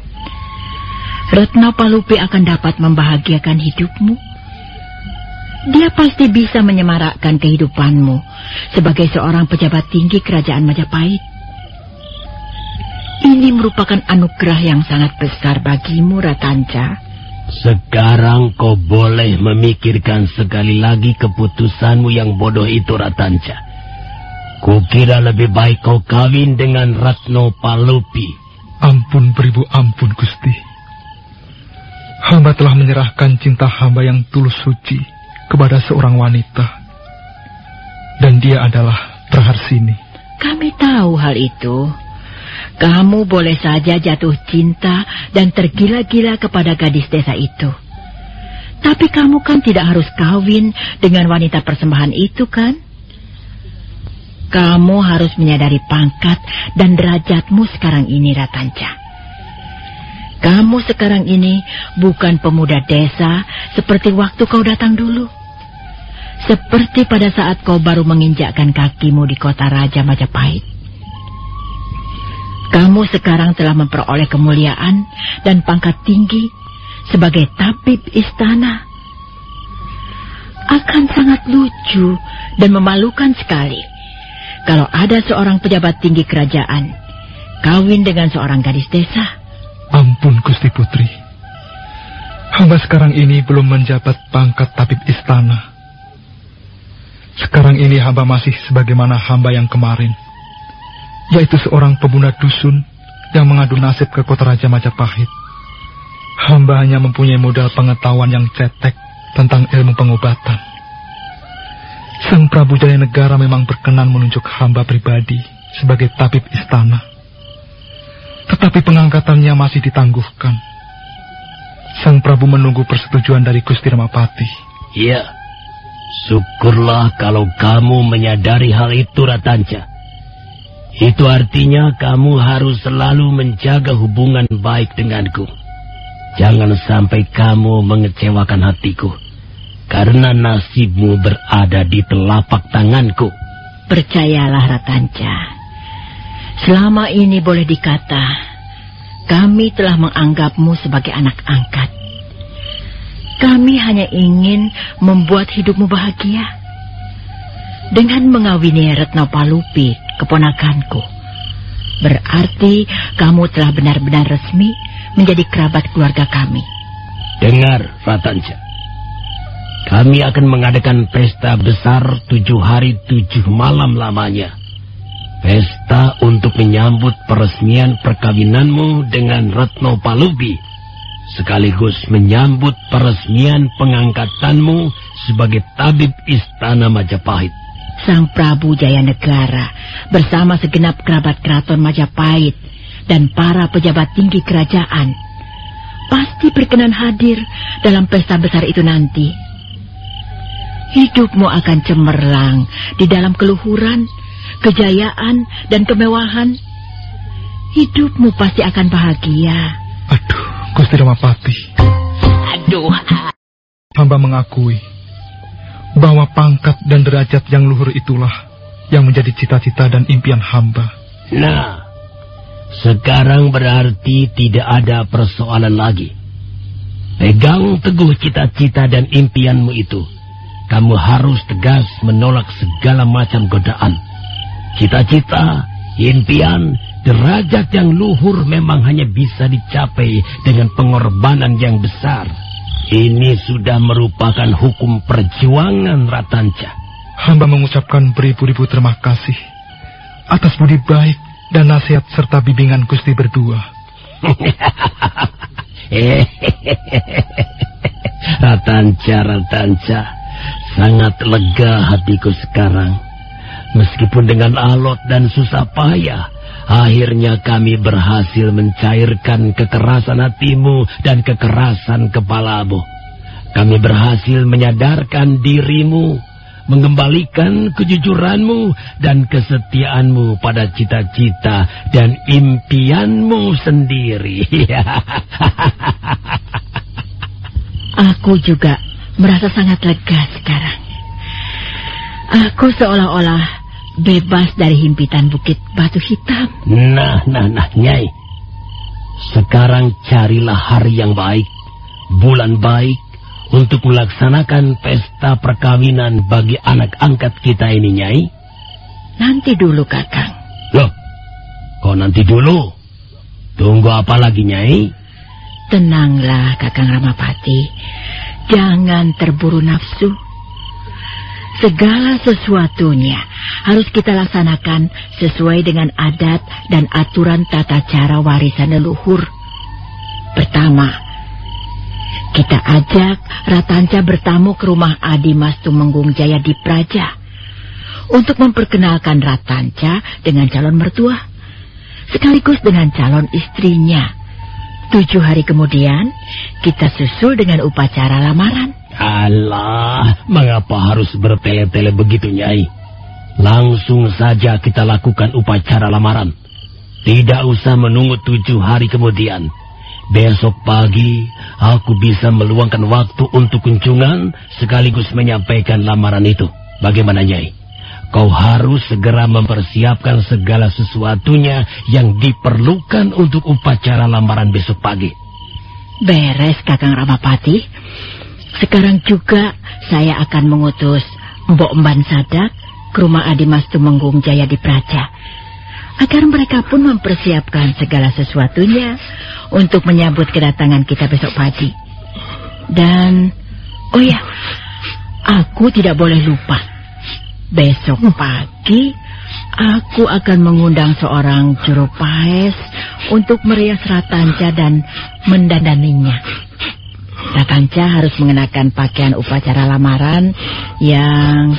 Retno Palupi akan dapat membahagiakan hidupmu. Dia pasti bisa menyemarakkan kehidupanmu sebagai seorang pejabat tinggi kerajaan Majapahit. Ini merupakan anugerah yang sangat besar bagimu, Ratanca. Sekarang kau boleh memikirkan sekali lagi keputusanmu yang bodoh itu, Ratanca. Kukira lebih baik kau kawin dengan Ratno Palupi. Ampun beribu ampun, Gusti. Hamba telah menyerahkan cinta hamba yang tulus suci kepada seorang wanita. Dan dia adalah Praharsini. Kami tahu hal itu. Kamu boleh saja jatuh cinta dan tergila-gila kepada gadis desa itu. Tapi kamu kan tidak harus kawin dengan wanita persembahan itu kan? Kamu harus menyadari pangkat dan derajatmu sekarang ini, Ratanca. Kamu sekarang ini bukan pemuda desa seperti waktu kau datang dulu. Seperti pada saat kau baru menginjakkan kakimu di kota Raja Majapahit. Kamu sekarang telah memperoleh kemuliaan dan pangkat tinggi sebagai tabib istana. Akan sangat lucu dan memalukan sekali kalau ada seorang pejabat tinggi kerajaan kawin dengan seorang gadis desa. Ampun Gusti Putri. Hamba sekarang ini belum menjabat pangkat tabib istana. Sekarang ini hamba masih sebagaimana hamba yang kemarin. Yaitu seorang pembunuh dusun yang mengadu nasib ke kota Raja Majapahit. Hamba hanya mempunyai modal pengetahuan yang cetek tentang ilmu pengobatan. Sang Prabu Jaya Negara memang berkenan menunjuk hamba pribadi sebagai tabib istana. Tetapi pengangkatannya masih ditangguhkan. Sang Prabu menunggu persetujuan dari Gusti Ramapati. Iya, syukurlah kalau kamu menyadari hal itu, Ratanca. Itu artinya kamu harus selalu menjaga hubungan baik denganku. Jangan sampai kamu mengecewakan hatiku. Karena nasibmu berada di telapak tanganku. Percayalah, Ratanca. Selama ini boleh dikata, kami telah menganggapmu sebagai anak angkat. Kami hanya ingin membuat hidupmu bahagia. Dengan mengawini Retno Palupi, keponakanku, berarti kamu telah benar-benar resmi menjadi kerabat keluarga kami. Dengar, Ratanja. Kami akan mengadakan pesta besar tujuh hari tujuh malam lamanya. Pesta untuk menyambut peresmian perkawinanmu dengan Retno Palubi, sekaligus menyambut peresmian pengangkatanmu sebagai tabib istana Majapahit. Sang Prabu Jaya Negara bersama segenap kerabat keraton Majapahit dan para pejabat tinggi kerajaan pasti berkenan hadir dalam pesta besar itu nanti. Hidupmu akan cemerlang di dalam keluhuran kejayaan, dan kemewahan, hidupmu pasti akan bahagia. Aduh, Gusti Ramapati. Aduh. Hamba mengakui bahwa pangkat dan derajat yang luhur itulah yang menjadi cita-cita dan impian hamba. Nah, sekarang berarti tidak ada persoalan lagi. Pegang teguh cita-cita dan impianmu itu. Kamu harus tegas menolak segala macam godaan. Cita-cita, impian, derajat yang luhur memang hanya bisa dicapai dengan pengorbanan yang besar. Ini sudah merupakan hukum perjuangan Ratanca. Hamba mengucapkan beribu-ribu terima kasih atas budi baik dan nasihat serta bimbingan Gusti berdua. Ratanca, Ratanca, sangat lega hatiku sekarang. Meskipun dengan alot dan susah payah, Akhirnya kami berhasil mencairkan kekerasan hatimu dan kekerasan kepalamu. Kami berhasil menyadarkan dirimu, mengembalikan kejujuranmu dan kesetiaanmu pada cita-cita dan impianmu sendiri. Aku juga merasa sangat lega sekarang. Aku seolah-olah bebas dari himpitan bukit batu hitam. Nah, nah, nah, Nyai. Sekarang carilah hari yang baik, bulan baik, untuk melaksanakan pesta perkawinan bagi anak angkat kita ini, Nyai. Nanti dulu, Kakang. Loh, kok nanti dulu? Tunggu apa lagi, Nyai? Tenanglah, Kakang Ramapati. Jangan terburu nafsu. Segala sesuatunya harus kita laksanakan sesuai dengan adat dan aturan tata cara warisan leluhur. Pertama, kita ajak Ratanca bertamu ke rumah Adi Mas Tumenggung Jaya di Praja untuk memperkenalkan Ratanca dengan calon mertua sekaligus dengan calon istrinya. Tujuh hari kemudian, kita susul dengan upacara lamaran. Allah, mengapa harus bertele-tele begitu, Nyai? Langsung saja kita lakukan upacara lamaran. Tidak usah menunggu tujuh hari kemudian. Besok pagi, aku bisa meluangkan waktu untuk kunjungan sekaligus menyampaikan lamaran itu. Bagaimana, Nyai? Kau harus segera mempersiapkan segala sesuatunya yang diperlukan untuk upacara lamaran besok pagi. Beres, Kakang Ramapati. Sekarang juga saya akan mengutus Mbok Mban Sadak ke rumah Adi Mas Tumenggung Jaya di Praja. Agar mereka pun mempersiapkan segala sesuatunya untuk menyambut kedatangan kita besok pagi. Dan, oh ya, aku tidak boleh lupa. Besok pagi, aku akan mengundang seorang juru paes untuk merias Ratanca dan mendandaninya. Ratanca harus mengenakan pakaian upacara lamaran yang...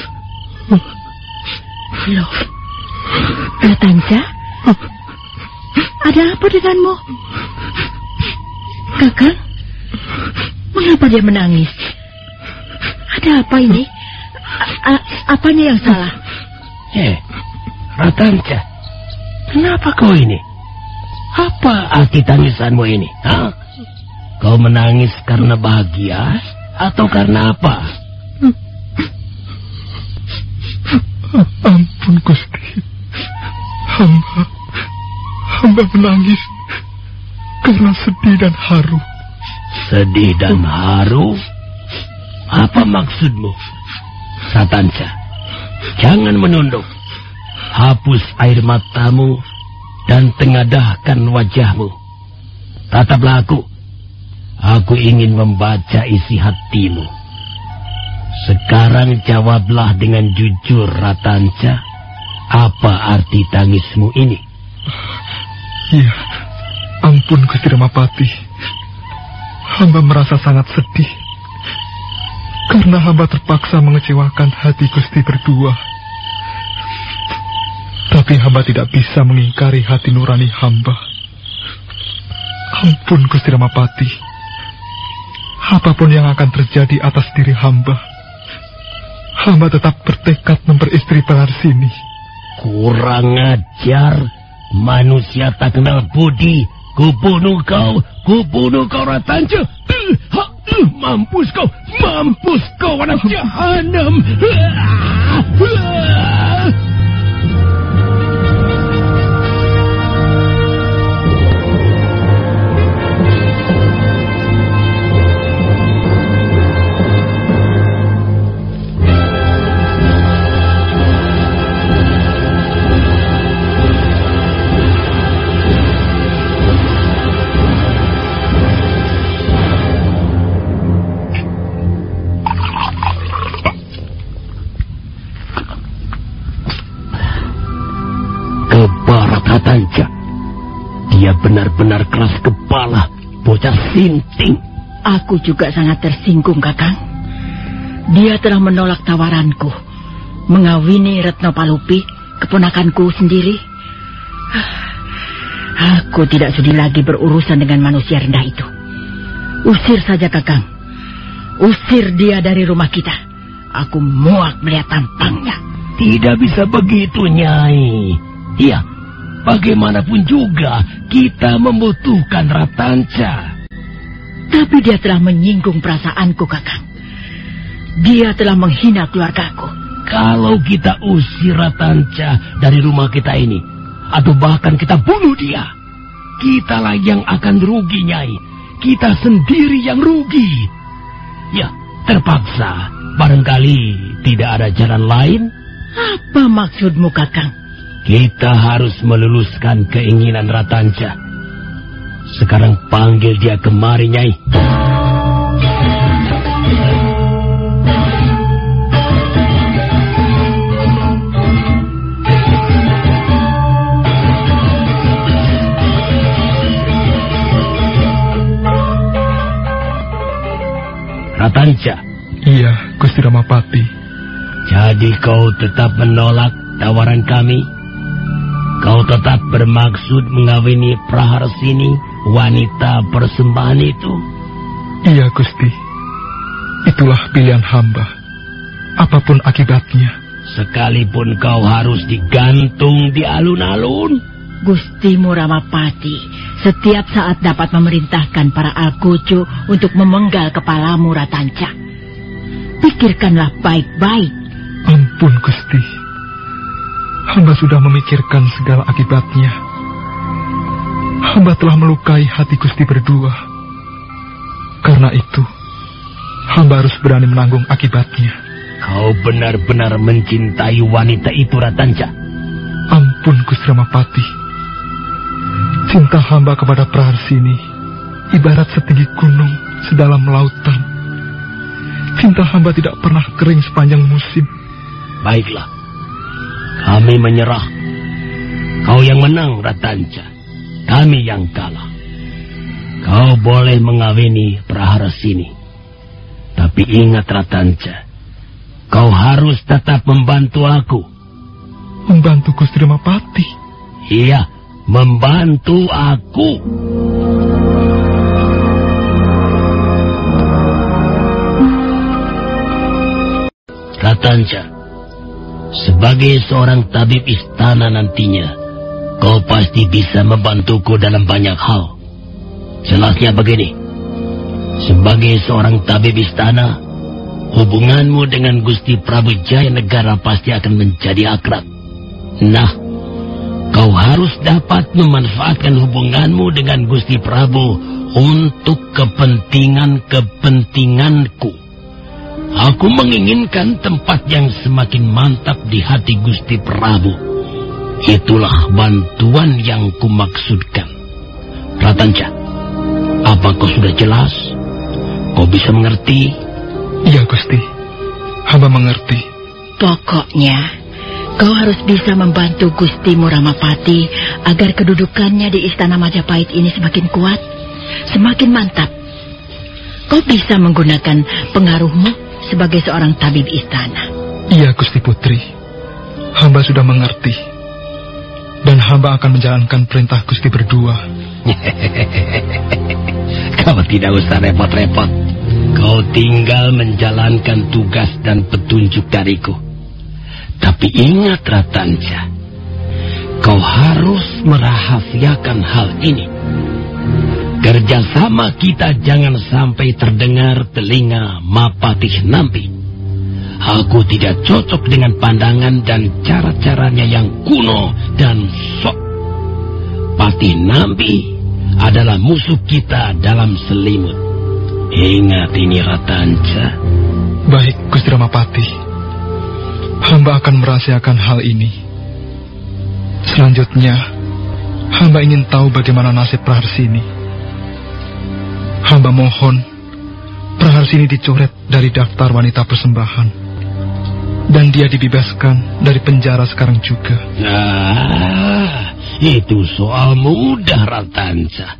Loh, Ratanca? Ada apa denganmu? Kakak, mengapa dia menangis? Ada apa ini? A -a apanya yang salah? Eh, Ratanca, kenapa kau ini? Apa arti tangisanmu ini? Hah? Kau menangis karena bahagia atau karena apa? Ampun Gusti. Hamba, hamba menangis karena sedih dan haru. Sedih dan haru? Apa maksudmu? Satanca, jangan menunduk. Hapus air matamu dan tengadahkan wajahmu. Tataplah aku. Aku ingin membaca isi hatimu. Sekarang jawablah dengan jujur, Ratanca. Apa arti tangismu ini? Iya, ampun Gusti Ramapati. Hamba merasa sangat sedih. Karena hamba terpaksa mengecewakan hati Gusti berdua. Tapi hamba tidak bisa mengingkari hati nurani hamba. Ampun Gusti Ramapati. Apa pun yang akan terjadi atas diri hamba, hamba tetap bertekad memperistri sini. Kurang ajar, manusia tak kenal budi. Kubunuh kau, kubunuh kau Ratanca. Mampus kau, mampus kau anak jahanam. Benar-benar keras kepala, bocah sinting. Aku juga sangat tersinggung, Kakang. Dia telah menolak tawaranku, mengawini Retno Palupi, keponakanku sendiri. Aku tidak sudi lagi berurusan dengan manusia rendah itu. Usir saja, Kakang. Usir dia dari rumah kita. Aku muak melihat tampangnya. Tidak bisa begitu, Nyai. Iya, Bagaimanapun juga kita membutuhkan Ratanca. Tapi dia telah menyinggung perasaanku, Kakang. Dia telah menghina keluargaku. Kalau kita usir Ratanca dari rumah kita ini, atau bahkan kita bunuh dia, kitalah yang akan rugi, Nyai. Kita sendiri yang rugi. Ya, terpaksa. Barangkali tidak ada jalan lain. Apa maksudmu, Kakang? Kita harus meluluskan keinginan Ratanca. Sekarang panggil dia kemari, Nyai. Ratanca. Iya, Gusti Ramapati. Jadi kau tetap menolak tawaran kami? Kau tetap bermaksud mengawini Praharsini, wanita persembahan itu? Iya, Gusti. Itulah pilihan hamba. Apa pun akibatnya. Sekalipun kau harus digantung di alun-alun. Gusti Muramapati setiap saat dapat memerintahkan para Alkucu untuk memenggal kepalamu Ratanca. Pikirkanlah baik-baik. Ampun, Gusti. Hamba sudah memikirkan segala akibatnya. Hamba telah melukai hati Gusti berdua. Karena itu, hamba harus berani menanggung akibatnya. Kau benar-benar mencintai wanita itu, Ratanca. Ampun, Gusti Ramapati. Cinta hamba kepada Praharsini ibarat setinggi gunung sedalam lautan. Cinta hamba tidak pernah kering sepanjang musim. Baiklah, kami menyerah. Kau yang menang, Ratanca. Kami yang kalah. Kau boleh mengawini prahara sini. Tapi ingat, Ratanca. Kau harus tetap membantu aku. Membantu Gusti Mapati? Iya, membantu aku. Ratanca, sebagai seorang tabib istana nantinya, kau pasti bisa membantuku dalam banyak hal. Jelasnya begini. Sebagai seorang tabib istana, hubunganmu dengan Gusti Prabu Jaya Negara pasti akan menjadi akrab. Nah, kau harus dapat memanfaatkan hubunganmu dengan Gusti Prabu untuk kepentingan-kepentinganku. Aku menginginkan tempat yang semakin mantap di hati Gusti Prabu. Itulah bantuan yang kumaksudkan. Ratanca, apa kau sudah jelas? Kau bisa mengerti? Iya, Gusti. Hamba mengerti. Pokoknya, kau harus bisa membantu Gusti Muramapati agar kedudukannya di Istana Majapahit ini semakin kuat, semakin mantap. Kau bisa menggunakan pengaruhmu sebagai seorang tabib istana. Iya, Gusti Putri. Hamba sudah mengerti. Dan hamba akan menjalankan perintah Gusti berdua. Kau tidak usah repot-repot. Kau tinggal menjalankan tugas dan petunjuk dariku. Tapi ingat, Ratanja. Kau harus merahasiakan hal ini. Kerjasama kita jangan sampai terdengar telinga Mapatih Nampi. Aku tidak cocok dengan pandangan dan cara-caranya yang kuno dan sok. Patih Nampi adalah musuh kita dalam selimut. Ingat ini Ratanca. Baik, Gusti Ramapati. Hamba akan merahasiakan hal ini. Selanjutnya, hamba ingin tahu bagaimana nasib Praharsini. Hamba mohon Praharsini dicoret dari daftar wanita persembahan. Dan dia dibebaskan dari penjara sekarang juga. Nah, itu soal mudah, Ratanca.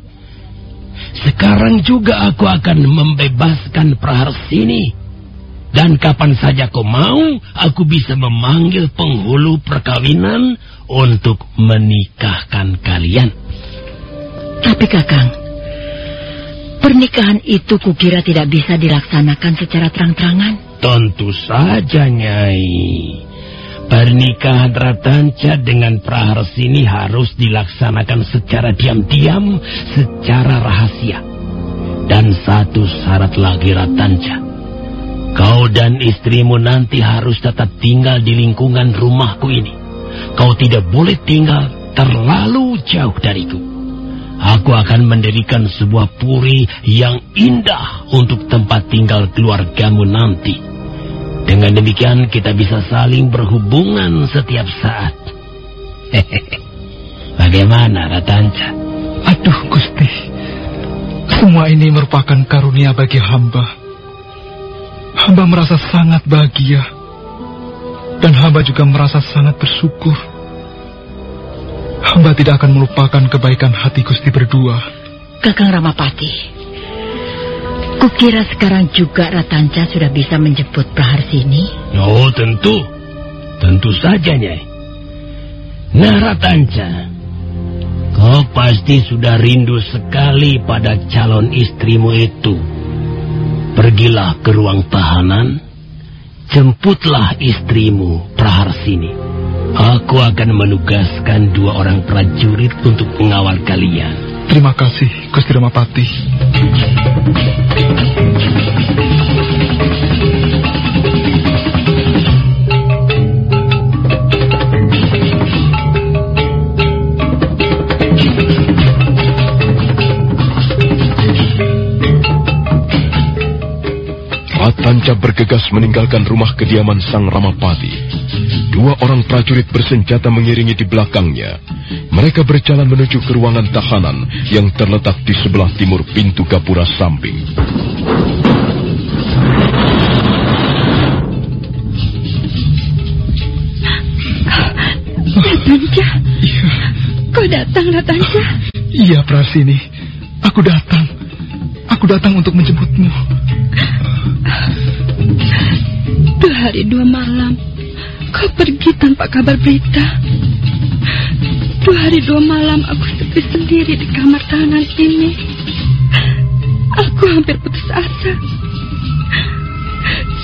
Sekarang juga aku akan membebaskan Praharsini. Dan kapan saja kau mau, aku bisa memanggil penghulu perkawinan untuk menikahkan kalian. Tapi Kakang, pernikahan itu kukira tidak bisa dilaksanakan secara terang-terangan. Tentu saja, Nyai. Pernikahan Ratanca dengan Praharsini harus dilaksanakan secara diam-diam, secara rahasia. Dan satu syarat lagi Ratanca. Kau dan istrimu nanti harus tetap tinggal di lingkungan rumahku ini. Kau tidak boleh tinggal terlalu jauh dariku. Aku akan mendirikan sebuah puri yang indah untuk tempat tinggal keluargamu nanti. Dengan demikian kita bisa saling berhubungan setiap saat. Bagaimana Ratanca? Aduh, Gusti. Semua ini merupakan karunia bagi hamba. Hamba merasa sangat bahagia. Dan hamba juga merasa sangat bersyukur. Hamba tidak akan melupakan kebaikan hati Gusti berdua. Kakang Ramapati, kukira sekarang juga Ratanca sudah bisa menjemput Praharsini. Oh, tentu. Tentu saja, Nyai. Nah, Ratanca, kau pasti sudah rindu sekali pada calon istrimu itu. Pergilah ke ruang tahanan, jemputlah istrimu Praharsini. Aku akan menugaskan dua orang prajurit untuk mengawal kalian. Terima kasih, Gusti Ramapati. Ratanca bergegas meninggalkan rumah kediaman sang Ramapati. Dua orang prajurit bersenjata mengiringi di belakangnya. Mereka berjalan menuju ke ruangan tahanan yang terletak di sebelah timur pintu gapura samping. Ratanca, kau datang Ratanca? Iya, Prasini. Aku datang. Aku datang untuk menjemputmu. Hari dua malam, kau pergi tanpa kabar berita. Dua hari dua malam aku sepi sendiri di kamar tahanan ini. Aku hampir putus asa.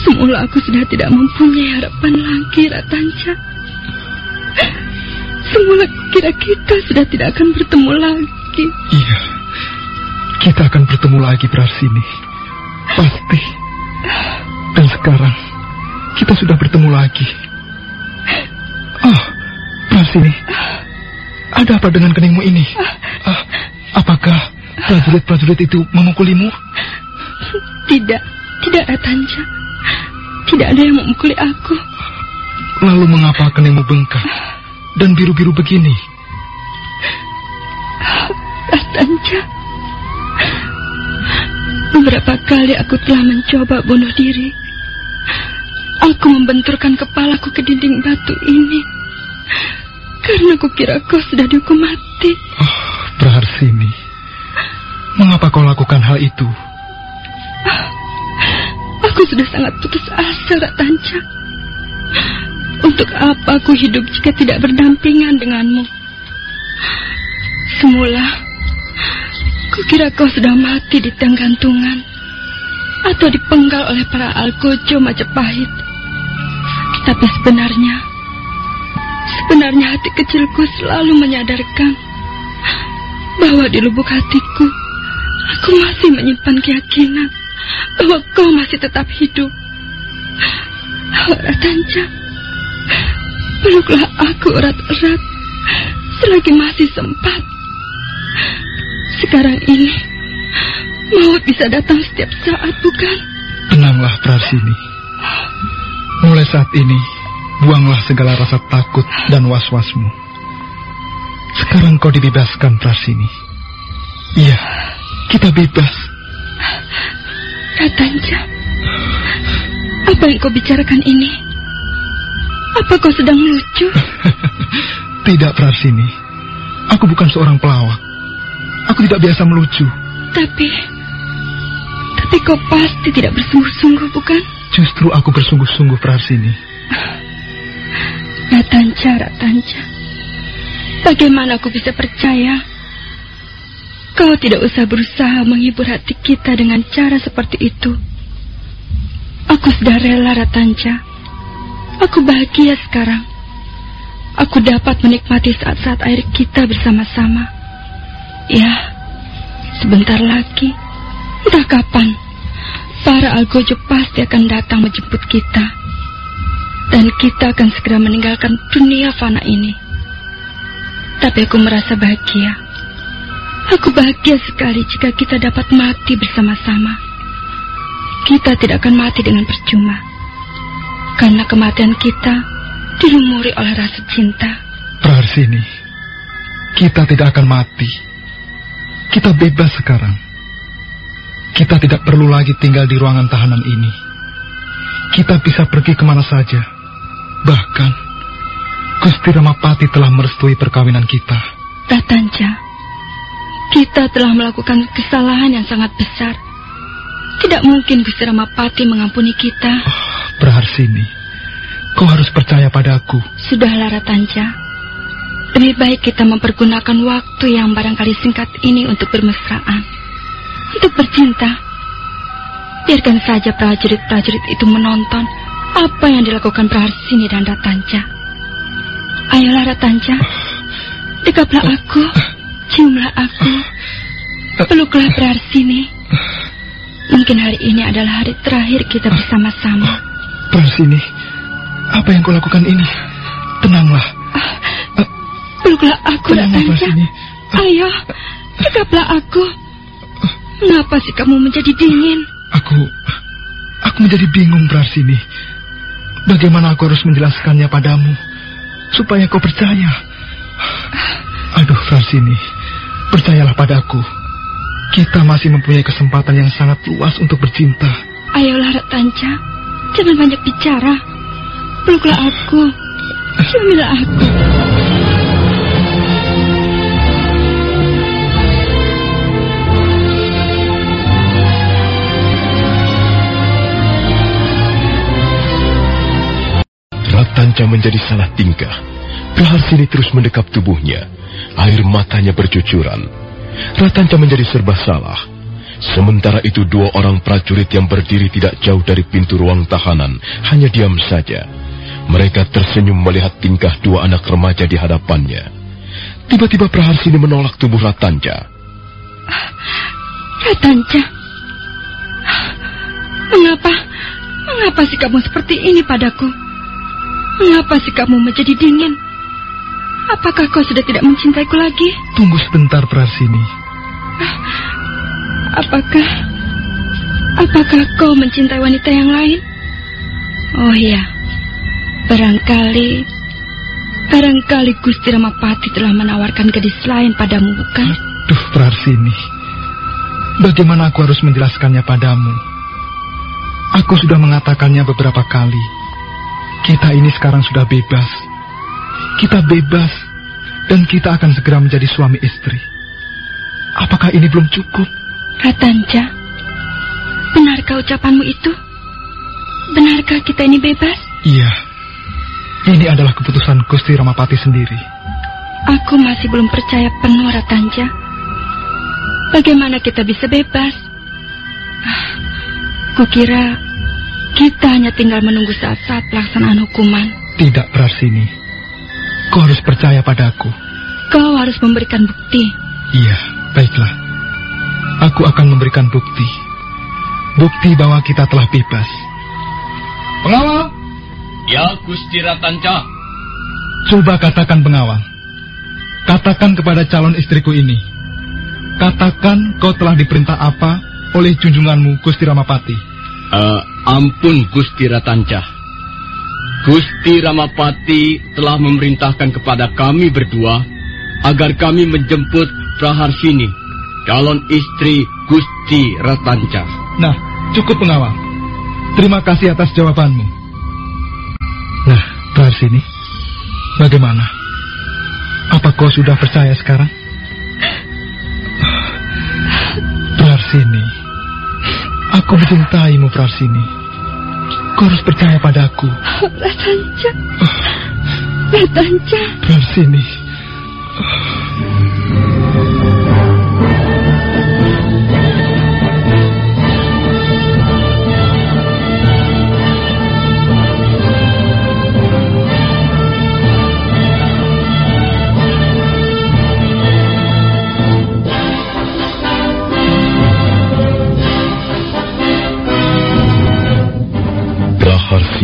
Semula aku sudah tidak mempunyai harapan lagi, Ratanca. Semula kira kita sudah tidak akan bertemu lagi. Iya. Kita akan bertemu lagi Prasini. Pasti. Dan sekarang kita sudah bertemu lagi. Oh, Prasini. Ada apa dengan keningmu ini? Ah, apakah prajurit-prajurit itu memukulimu? Tidak, tidak Ratanca. Tidak ada yang memukuli aku. Lalu mengapa keningmu bengkak dan biru-biru begini? Ratanca. Beberapa kali aku telah mencoba bunuh diri. Aku membenturkan kepalaku ke dinding batu ini. Karena aku kira kau sudah dihukum mati. Oh, Praharsini. Mengapa kau lakukan hal itu? Aku sudah sangat putus asa, Ratanca. Untuk apa aku hidup jika tidak berdampingan denganmu? Semula, kukira kau sudah mati di tiang gantungan atau dipenggal oleh para algojo Majapahit. Tapi sebenarnya, sebenarnya hati kecilku selalu menyadarkan bahwa di lubuk hatiku Aku masih menyimpan keyakinan bahwa kau masih tetap hidup. Ratanja, peluklah aku erat-erat selagi masih sempat. Sekarang ini, maut bisa datang setiap saat, bukan? Tenanglah, Prasini. Mulai saat ini, buanglah segala rasa takut dan was-wasmu. Sekarang kau dibebaskan, Prasini. Iya, kita bebas. Ratanja, apa yang kau bicarakan ini? Apa kau sedang melucu? tidak, Prasini. Aku bukan seorang pelawak. Aku tidak biasa melucu. Tapi, tapi kau pasti tidak bersungguh-sungguh, bukan? Justru aku bersungguh-sungguh, Prasini. Ratanja, Ratanja. Bagaimana aku bisa percaya? Kau tidak usah berusaha menghibur hati kita dengan cara seperti itu. Aku sudah rela, Ratanja. Aku bahagia sekarang. Aku dapat menikmati saat-saat air kita bersama-sama. Ya, sebentar lagi, entah kapan, para algojo pasti akan datang menjemput kita. Dan kita akan segera meninggalkan dunia fana ini. Tapi aku merasa bahagia. Aku bahagia sekali jika kita dapat mati bersama-sama. Kita tidak akan mati dengan percuma. Karena kematian kita dilumuri oleh rasa cinta. Praharsini, kita tidak akan mati. Kita bebas sekarang. Kita tidak perlu lagi tinggal di ruangan tahanan ini. Kita bisa pergi ke mana saja. Bahkan, Gusti Ramapati telah merestui perkawinan kita. Ratanja, kita telah melakukan kesalahan yang sangat besar. Tidak mungkin Gusti Ramapati mengampuni kita. Oh, Praharsini, kau harus percaya padaku. Sudahlah Ratanja. Lebih baik kita mempergunakan waktu yang barangkali singkat ini untuk bermesraan. Untuk bercinta. Biarkan saja prajurit-prajurit itu menonton apa yang dilakukan Praharsini dan Ratanja. Ayolah Ratanja. Dekaplah aku. Ciumlah aku. Peluklah Praharsini. Mungkin hari ini adalah hari terakhir kita bersama-sama. Praharsini, apa yang kau lakukan ini? Tenanglah. Peluklah aku, Ratanja. Ayo, dekaplah aku. Mengapa sih kamu menjadi dingin? Aku, aku menjadi bingung, Praharsini. Bagaimana aku harus menjelaskannya padamu supaya kau percaya? Aduh, Praharsini, percayalah padaku. Kita masih mempunyai kesempatan yang sangat luas untuk bercinta. Ayolah, Ratanja. Jangan banyak bicara. Peluklah aku. Ciumilah aku. Ratanca menjadi salah tingkah. Praharsini terus mendekap tubuhnya. Air matanya bercucuran. Ratanca menjadi serba salah. Sementara itu dua orang prajurit yang berdiri tidak jauh dari pintu ruang tahanan hanya diam saja. Mereka tersenyum melihat tingkah dua anak remaja di hadapannya. Tiba-tiba Praharsini menolak tubuh Ratanca. Ratanca. Mengapa? Mengapa sih kamu seperti ini padaku? Mengapa sih kamu menjadi dingin? Apakah kau sudah tidak mencintaiku lagi? Tunggu sebentar, Praharsini. Apakah... Apakah kau mencintai wanita yang lain? Oh iya. Barangkali... Barangkali Gusti Ramapati telah menawarkan gadis lain padamu, bukan? Duh, Praharsini. Bagaimana aku harus menjelaskannya padamu? Aku sudah mengatakannya beberapa kali. Kita ini sekarang sudah bebas. Kita bebas. Dan kita akan segera menjadi suami istri. Apakah ini belum cukup? Ratanja, benarkah ucapanmu itu? Benarkah kita ini bebas? Iya. Ini adalah keputusan Gusti Ramapati sendiri. Aku masih belum percaya penuh, Ratanja. Bagaimana kita bisa bebas? Ah, Kukira kita hanya tinggal menunggu saat-saat pelaksanaan hukuman. Tidak, Prarsini. Kau harus percaya padaku. Kau harus memberikan bukti. Iya, baiklah. aku akan memberikan bukti. Bukti bahwa kita telah bebas. Pengawal! Ya, Gusti Ratanca. Coba katakan pengawal. Katakan kepada calon istriku ini. Katakan kau telah diperintah apa oleh junjunganmu Gusti Ramapati. Uh, ampun Gusti Ratanca. Gusti Ramapati telah memerintahkan kepada kami berdua agar kami menjemput Praharsini, calon istri Gusti Ratanca. Nah, cukup pengawal. Terima kasih atas jawabanmu. Nah, Praharsini, bagaimana? Apa kau sudah percaya sekarang? Praharsini, aku mencintaimu Praharsini. Kau harus percaya padaku. Ratanja. Ratanja. Praharsini.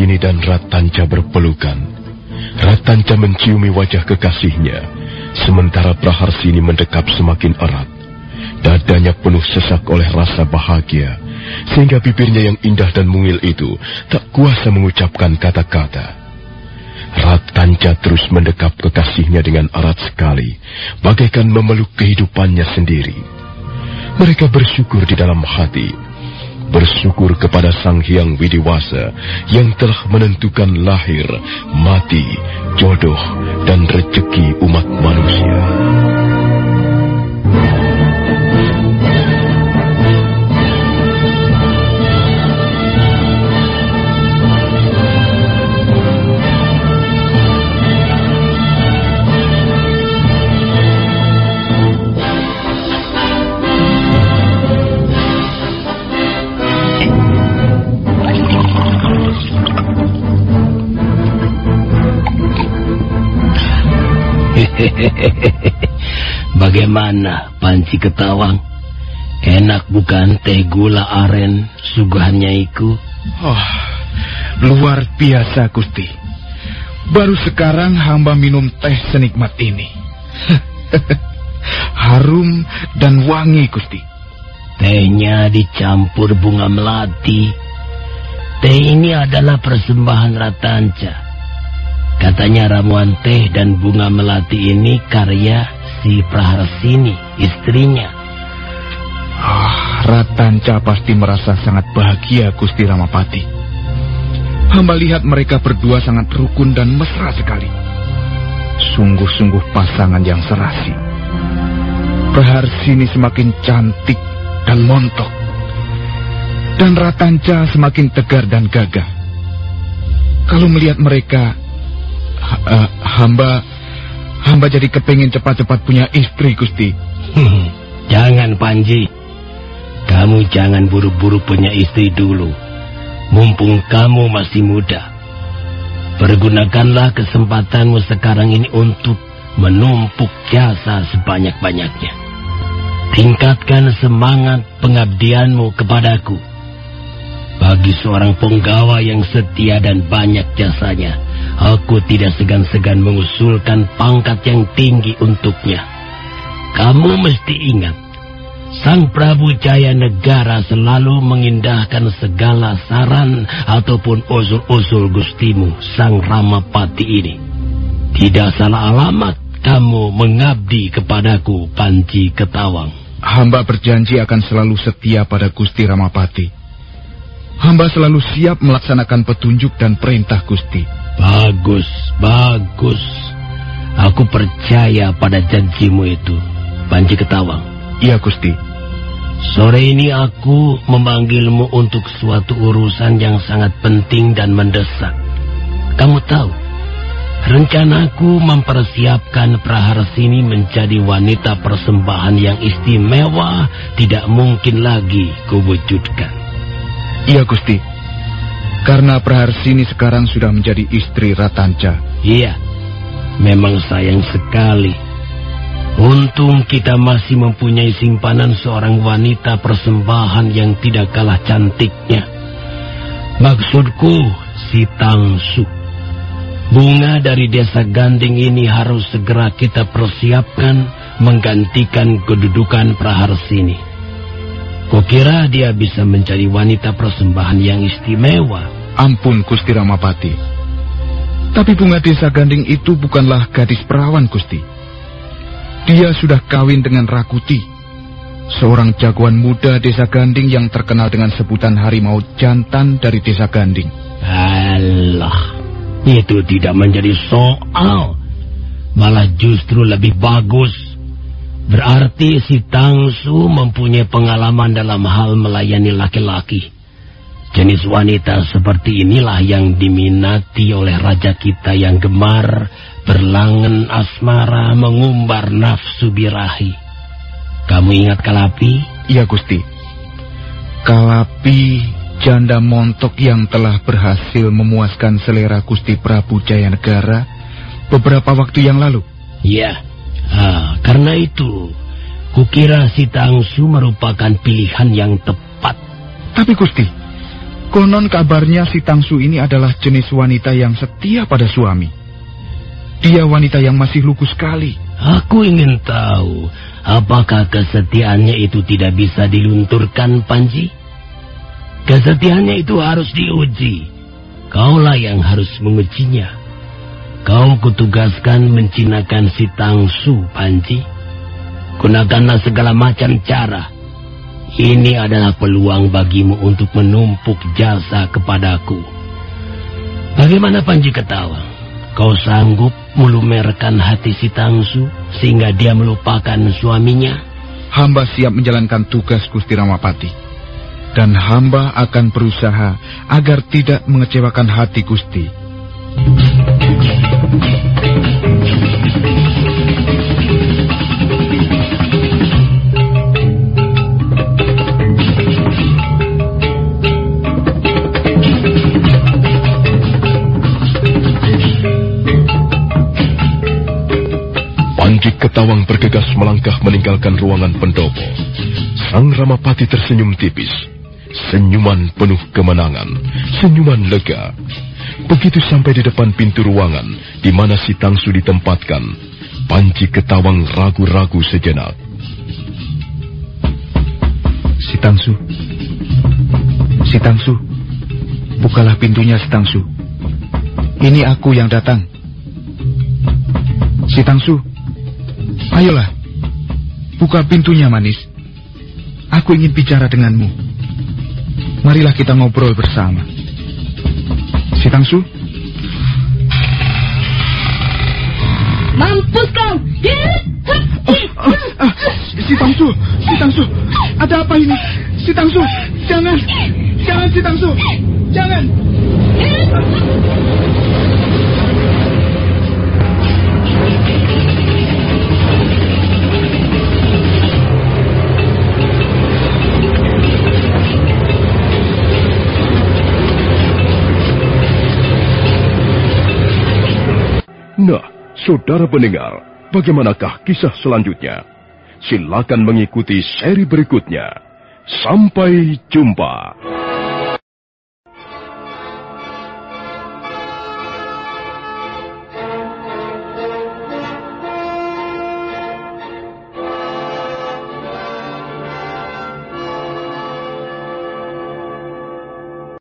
Harsini dan Ratanca berpelukan. Ratanca menciumi wajah kekasihnya, sementara Praharsini mendekap semakin erat. Dadanya penuh sesak oleh rasa bahagia, sehingga bibirnya yang indah dan mungil itu tak kuasa mengucapkan kata-kata. Ratanca terus mendekap kekasihnya dengan erat sekali, bagaikan memeluk kehidupannya sendiri. Mereka bersyukur di dalam hati bersyukur kepada Sang Hyang Widiwasa yang telah menentukan lahir, mati, jodoh, dan rezeki umat manusia. Bagaimana Panci Ketawang? Enak bukan teh gula aren suguhannya iku? Oh, luar biasa Gusti. Baru sekarang hamba minum teh senikmat ini. Harum dan wangi Gusti. Tehnya dicampur bunga melati. Teh ini adalah persembahan Ratanca. Katanya ramuan teh dan bunga melati ini karya si Praharsini, istrinya. Ah, Ratanca pasti merasa sangat bahagia Gusti Ramapati. Hamba lihat mereka berdua sangat rukun dan mesra sekali. Sungguh-sungguh pasangan yang serasi. Praharsini semakin cantik dan montok. Dan Ratanca semakin tegar dan gagah. Kalau melihat mereka, hamba hamba jadi kepingin cepat-cepat punya istri Gusti. Hmm, jangan Panji. Kamu jangan buru-buru punya istri dulu. Mumpung kamu masih muda. Pergunakanlah kesempatanmu sekarang ini untuk menumpuk jasa sebanyak-banyaknya. Tingkatkan semangat pengabdianmu kepadaku. Bagi seorang penggawa yang setia dan banyak jasanya, Aku tidak segan-segan mengusulkan pangkat yang tinggi untuknya. Kamu mesti ingat, Sang Prabu Jaya Negara selalu mengindahkan segala saran ataupun usul-usul gustimu, Sang Ramapati ini. Tidak salah alamat kamu mengabdi kepadaku, Panci Ketawang. Hamba berjanji akan selalu setia pada Gusti Ramapati. Hamba selalu siap melaksanakan petunjuk dan perintah Gusti. Bagus, bagus. Aku percaya pada janjimu itu, Panji Ketawang. Iya, Gusti. Sore ini aku memanggilmu untuk suatu urusan yang sangat penting dan mendesak. Kamu tahu, rencanaku mempersiapkan Praharsini menjadi wanita persembahan yang istimewa tidak mungkin lagi kuwujudkan. Iya, Gusti. Karena Praharsini sekarang sudah menjadi istri Ratanca. Iya, memang sayang sekali. Untung kita masih mempunyai simpanan seorang wanita persembahan yang tidak kalah cantiknya. Maksudku, si Tangsu. Bunga dari desa Ganding ini harus segera kita persiapkan menggantikan kedudukan Praharsini. Kukira dia bisa menjadi wanita persembahan yang istimewa. Ampun Gusti Ramapati. Tapi bunga desa Ganding itu bukanlah gadis perawan Gusti. Dia sudah kawin dengan Rakuti, seorang jagoan muda desa Ganding yang terkenal dengan sebutan harimau jantan dari desa Ganding. Alah, itu tidak menjadi soal. Malah justru lebih bagus. Berarti si Tangsu mempunyai pengalaman dalam hal melayani laki-laki. Jenis wanita seperti inilah yang diminati oleh raja kita yang gemar Berlangen asmara mengumbar nafsu birahi. Kamu ingat Kalapi? Iya, Gusti. Kalapi janda montok yang telah berhasil memuaskan selera Gusti Prabu Jayanegara beberapa waktu yang lalu. Iya. Ah, karena itu, kukira si Tangsu merupakan pilihan yang tepat. Tapi Gusti, konon kabarnya si Tangsu ini adalah jenis wanita yang setia pada suami. Dia wanita yang masih lugu sekali. Aku ingin tahu, apakah kesetiaannya itu tidak bisa dilunturkan, Panji? Kesetiaannya itu harus diuji. Kaulah yang harus mengujinya. Kau kutugaskan mencinakan si Tangsu, Panji. Gunakanlah segala macam cara. Ini adalah peluang bagimu untuk menumpuk jasa kepadaku. Bagaimana Panji ketawa? Kau sanggup melumerkan hati si Tangsu sehingga dia melupakan suaminya? Hamba siap menjalankan tugas Gusti Ramapati. Dan hamba akan berusaha agar tidak mengecewakan hati Gusti. Panji Ketawang bergegas melangkah meninggalkan ruangan pendopo. Sang Ramapati tersenyum tipis. Senyuman penuh kemenangan, senyuman lega. Begitu sampai di depan pintu ruangan di mana si Tangsu ditempatkan, Panji Ketawang ragu-ragu sejenak. Si Tangsu, si Tangsu, bukalah pintunya si Tangsu. Ini aku yang datang. Si Tangsu, Ayolah, buka pintunya manis. Aku ingin bicara denganmu. Marilah kita ngobrol bersama. Si Tangsu? Mampus kau! Oh, oh, ah, si Tangsu, si Tangsu, ada apa ini? Si Tangsu, jangan, jangan si Tangsu, jangan. Nah, saudara pendengar, bagaimanakah kisah selanjutnya? Silakan mengikuti seri berikutnya. Sampai jumpa.